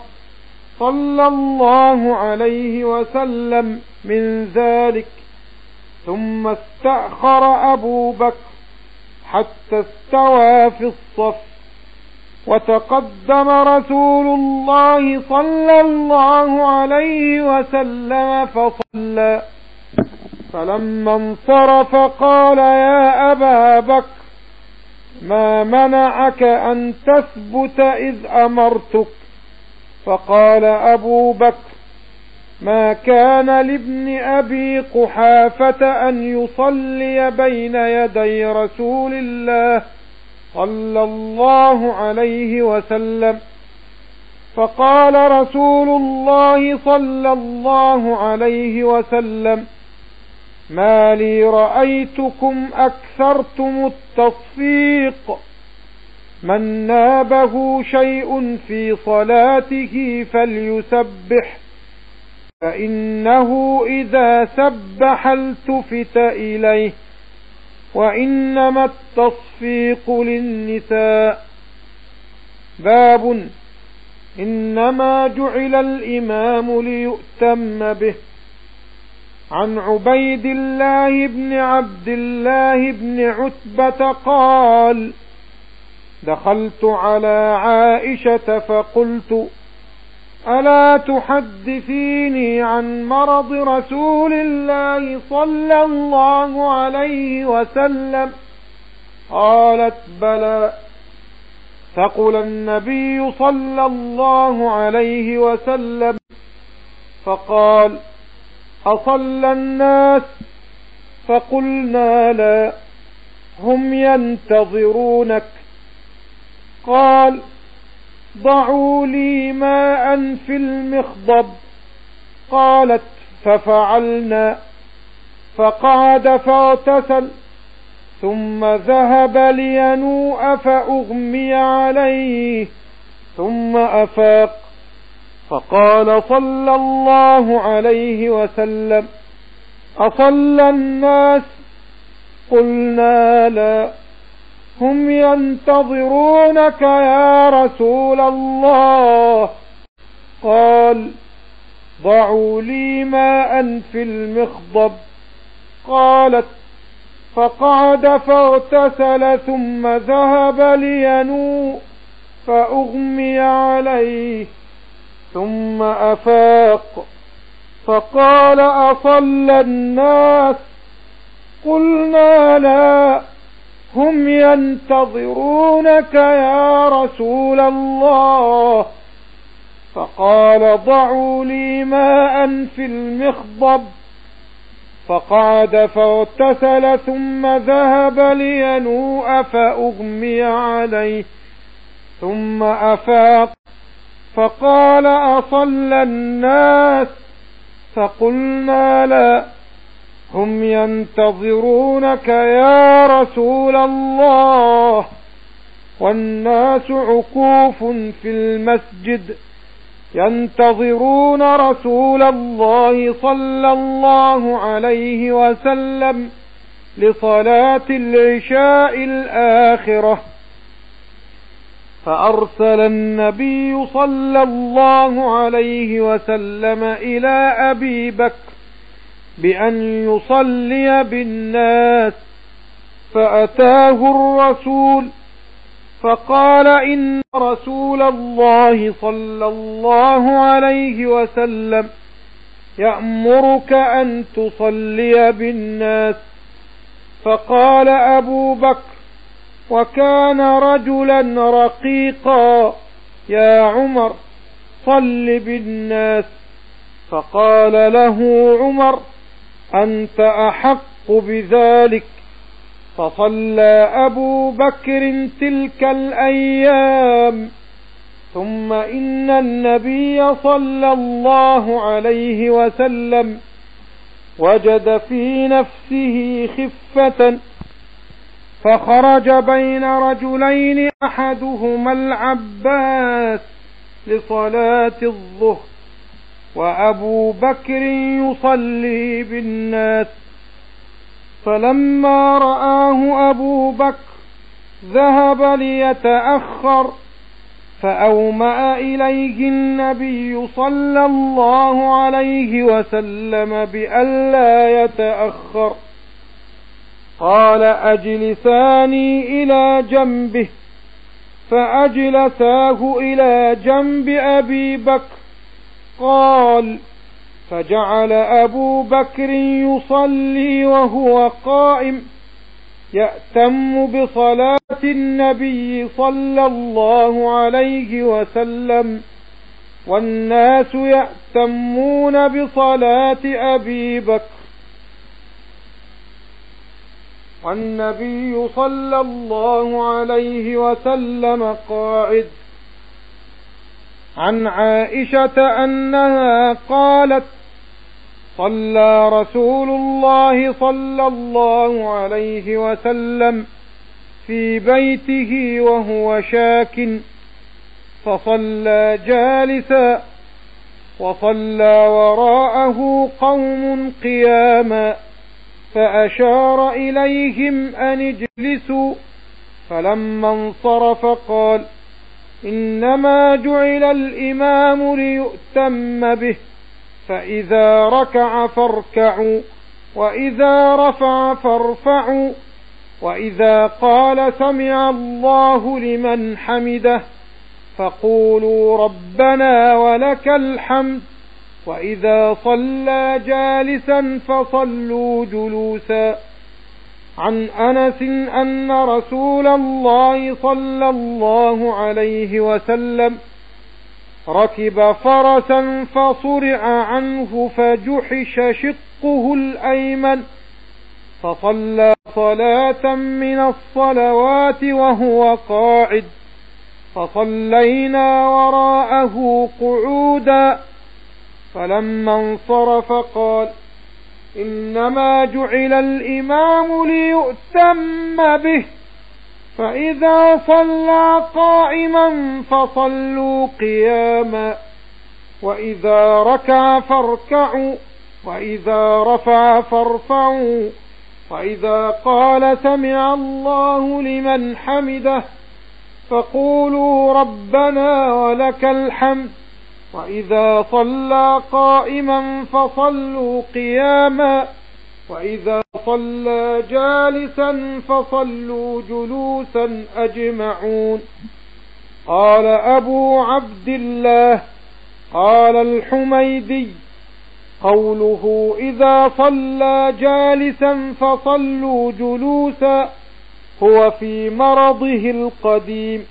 صلى الله عليه وسلم من ذلك ثم استأخر أبو بكر حتى استوى في الصف وتقدم رسول الله صلى الله عليه وسلم فصلى فلما انصرف قال يا أبا بكر ما منعك أن تثبت إذ أمرتك؟ فقال أبو بكر ما كان لابن أبي قحافة أن يصلي بين يدي رسول الله صلى الله عليه وسلم. فقال رسول الله صلى الله عليه وسلم ما لي رأيتكم أكثرتم التصفيق. من نابه شيء في صلاته فليسبح. فإنه إذا سبح التفت إليه. وإنما التصفيق للنساء. باب إنما جعل الإمام ليؤتم به. عن عبيد الله بن عبد الله بن عتبة قال دخلت على عائشة فقلت ألا تحدثيني عن مرض رسول الله صلى الله عليه وسلم؟ قالت بلى. ثقل النبي صلى الله عليه وسلم. فقال أصلى الناس فقلنا لا هم ينتظرونك. قال ضعوا لي ماء في المخضب. قالت ففعلنا. فقعد فاغتسل ثم ذهب لينوء فأغمي عليه ثم أفاق. فقال صلى الله عليه وسلم أصلى الناس؟ قلنا لا. هم ينتظرونك يا رسول الله. قال ضعوا لي ماء في المخضب. قالت فقعد فاغتسل ثم ذهب لينوء فأغمي عليه. ثم أفاق. فقال أصل الناس؟ قلنا لا. هم ينتظرونك يا رسول الله. فقال ضعوا لي ماء في المخضب. فقعد فاغتسل ثم ذهب لينوء فأغمي عليه. ثم أفاق. فقال أصل الناس فقلنا لا هم ينتظرونك يا رسول الله. والناس عكوف في المسجد ينتظرون رسول الله صلى الله عليه وسلم لصلاة العشاء الآخرة. فأرسل النبي صلى الله عليه وسلم إلى أبي بكر بأن يصلي بالناس فأتاه الرسول فقال إن رسول الله صلى الله عليه وسلم يأمرك أن تصلي بالناس. فقال أبو بكر وكان رجلا رقيقا. يا عمر صل بالناس. فقال له عمر أنت أحق بذلك. فصلى أبو بكر تلك الأيام. ثم إن النبي صلى الله عليه وسلم وجد في نفسه خفة فخرج بين رجلين أحدهما العباس لصلاة الظهر وأبو بكر يصلي بالناس. فلما رآه أبو بكر ذهب ليتأخر فأومأ إليه النبي صلى الله عليه وسلم بألا يتأخر. قال أجلساني إلى جنبه فأجلساه إلى جنب أبي بكر قال فجعل أبو بكر يصلي وهو قائم يأتم بصلاة النبي صلى الله عليه وسلم والناس يأتمون بصلاة أبي بكر والنبي صلى الله عليه وسلم قاعد عن عائشة أنها قالت صلى رسول الله صلى الله عليه وسلم في بيته وهو شاك فصلى جالسا وصلى وراءه قوم قياما. فأشار إليهم أن اجلسوا فلما انصرف قال إنما جعل الإمام ليؤتم به فإذا ركع فاركعوا وإذا رفع فارفعوا وإذا قال سمع الله لمن حمده فقولوا ربنا ولك الحمد. وإذا صلى جالسا فصلوا جلوسا. عن أنس أن رسول الله صلى الله عليه وسلم ركب فرسا فصرع عنه فجحش شقه الأيمن. فصلى صلاة من الصلوات وهو قاعد. فصلينا وراءه قعودا. فلما انصرف قال إنما جعل الإمام ليؤتم به فإذا صلى قائما فصلوا قياما وإذا ركع فاركعوا وإذا رفع فارفعوا وإذا قال سمع الله لمن حمده فقولوا ربنا ولك الحمد. وإذا صلى قائما فصلوا قياما وإذا صلى جالسا فصلوا جلوسا أجمعون. قال أبو عبد الله قال الحميدي قوله إذا صلى جالسا فصلوا جلوسا هو في مرضه القديم.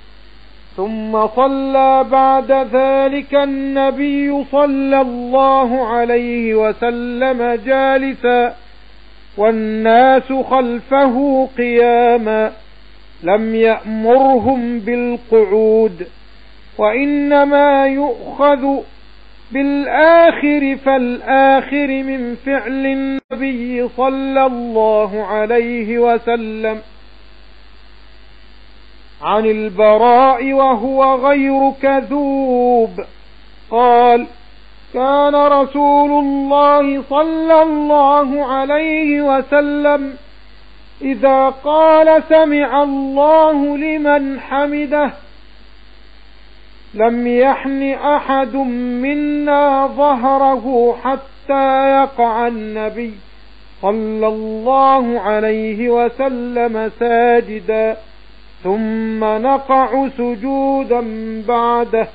ثم صلى بعد ذلك النبي صلى الله عليه وسلم جالسا والناس خلفه قياما لم يأمرهم بالقعود وإنما يؤخذ بالآخر فالآخر من فعل النبي صلى الله عليه وسلم عن البراء وهو غير كذوب. قال كان رسول الله صلى الله عليه وسلم إذا قال سمع الله لمن حمده لم يحن أحد منا ظهره حتى يقع النبي صلى الله عليه وسلم ساجدا. ثم نقع سجودا بعده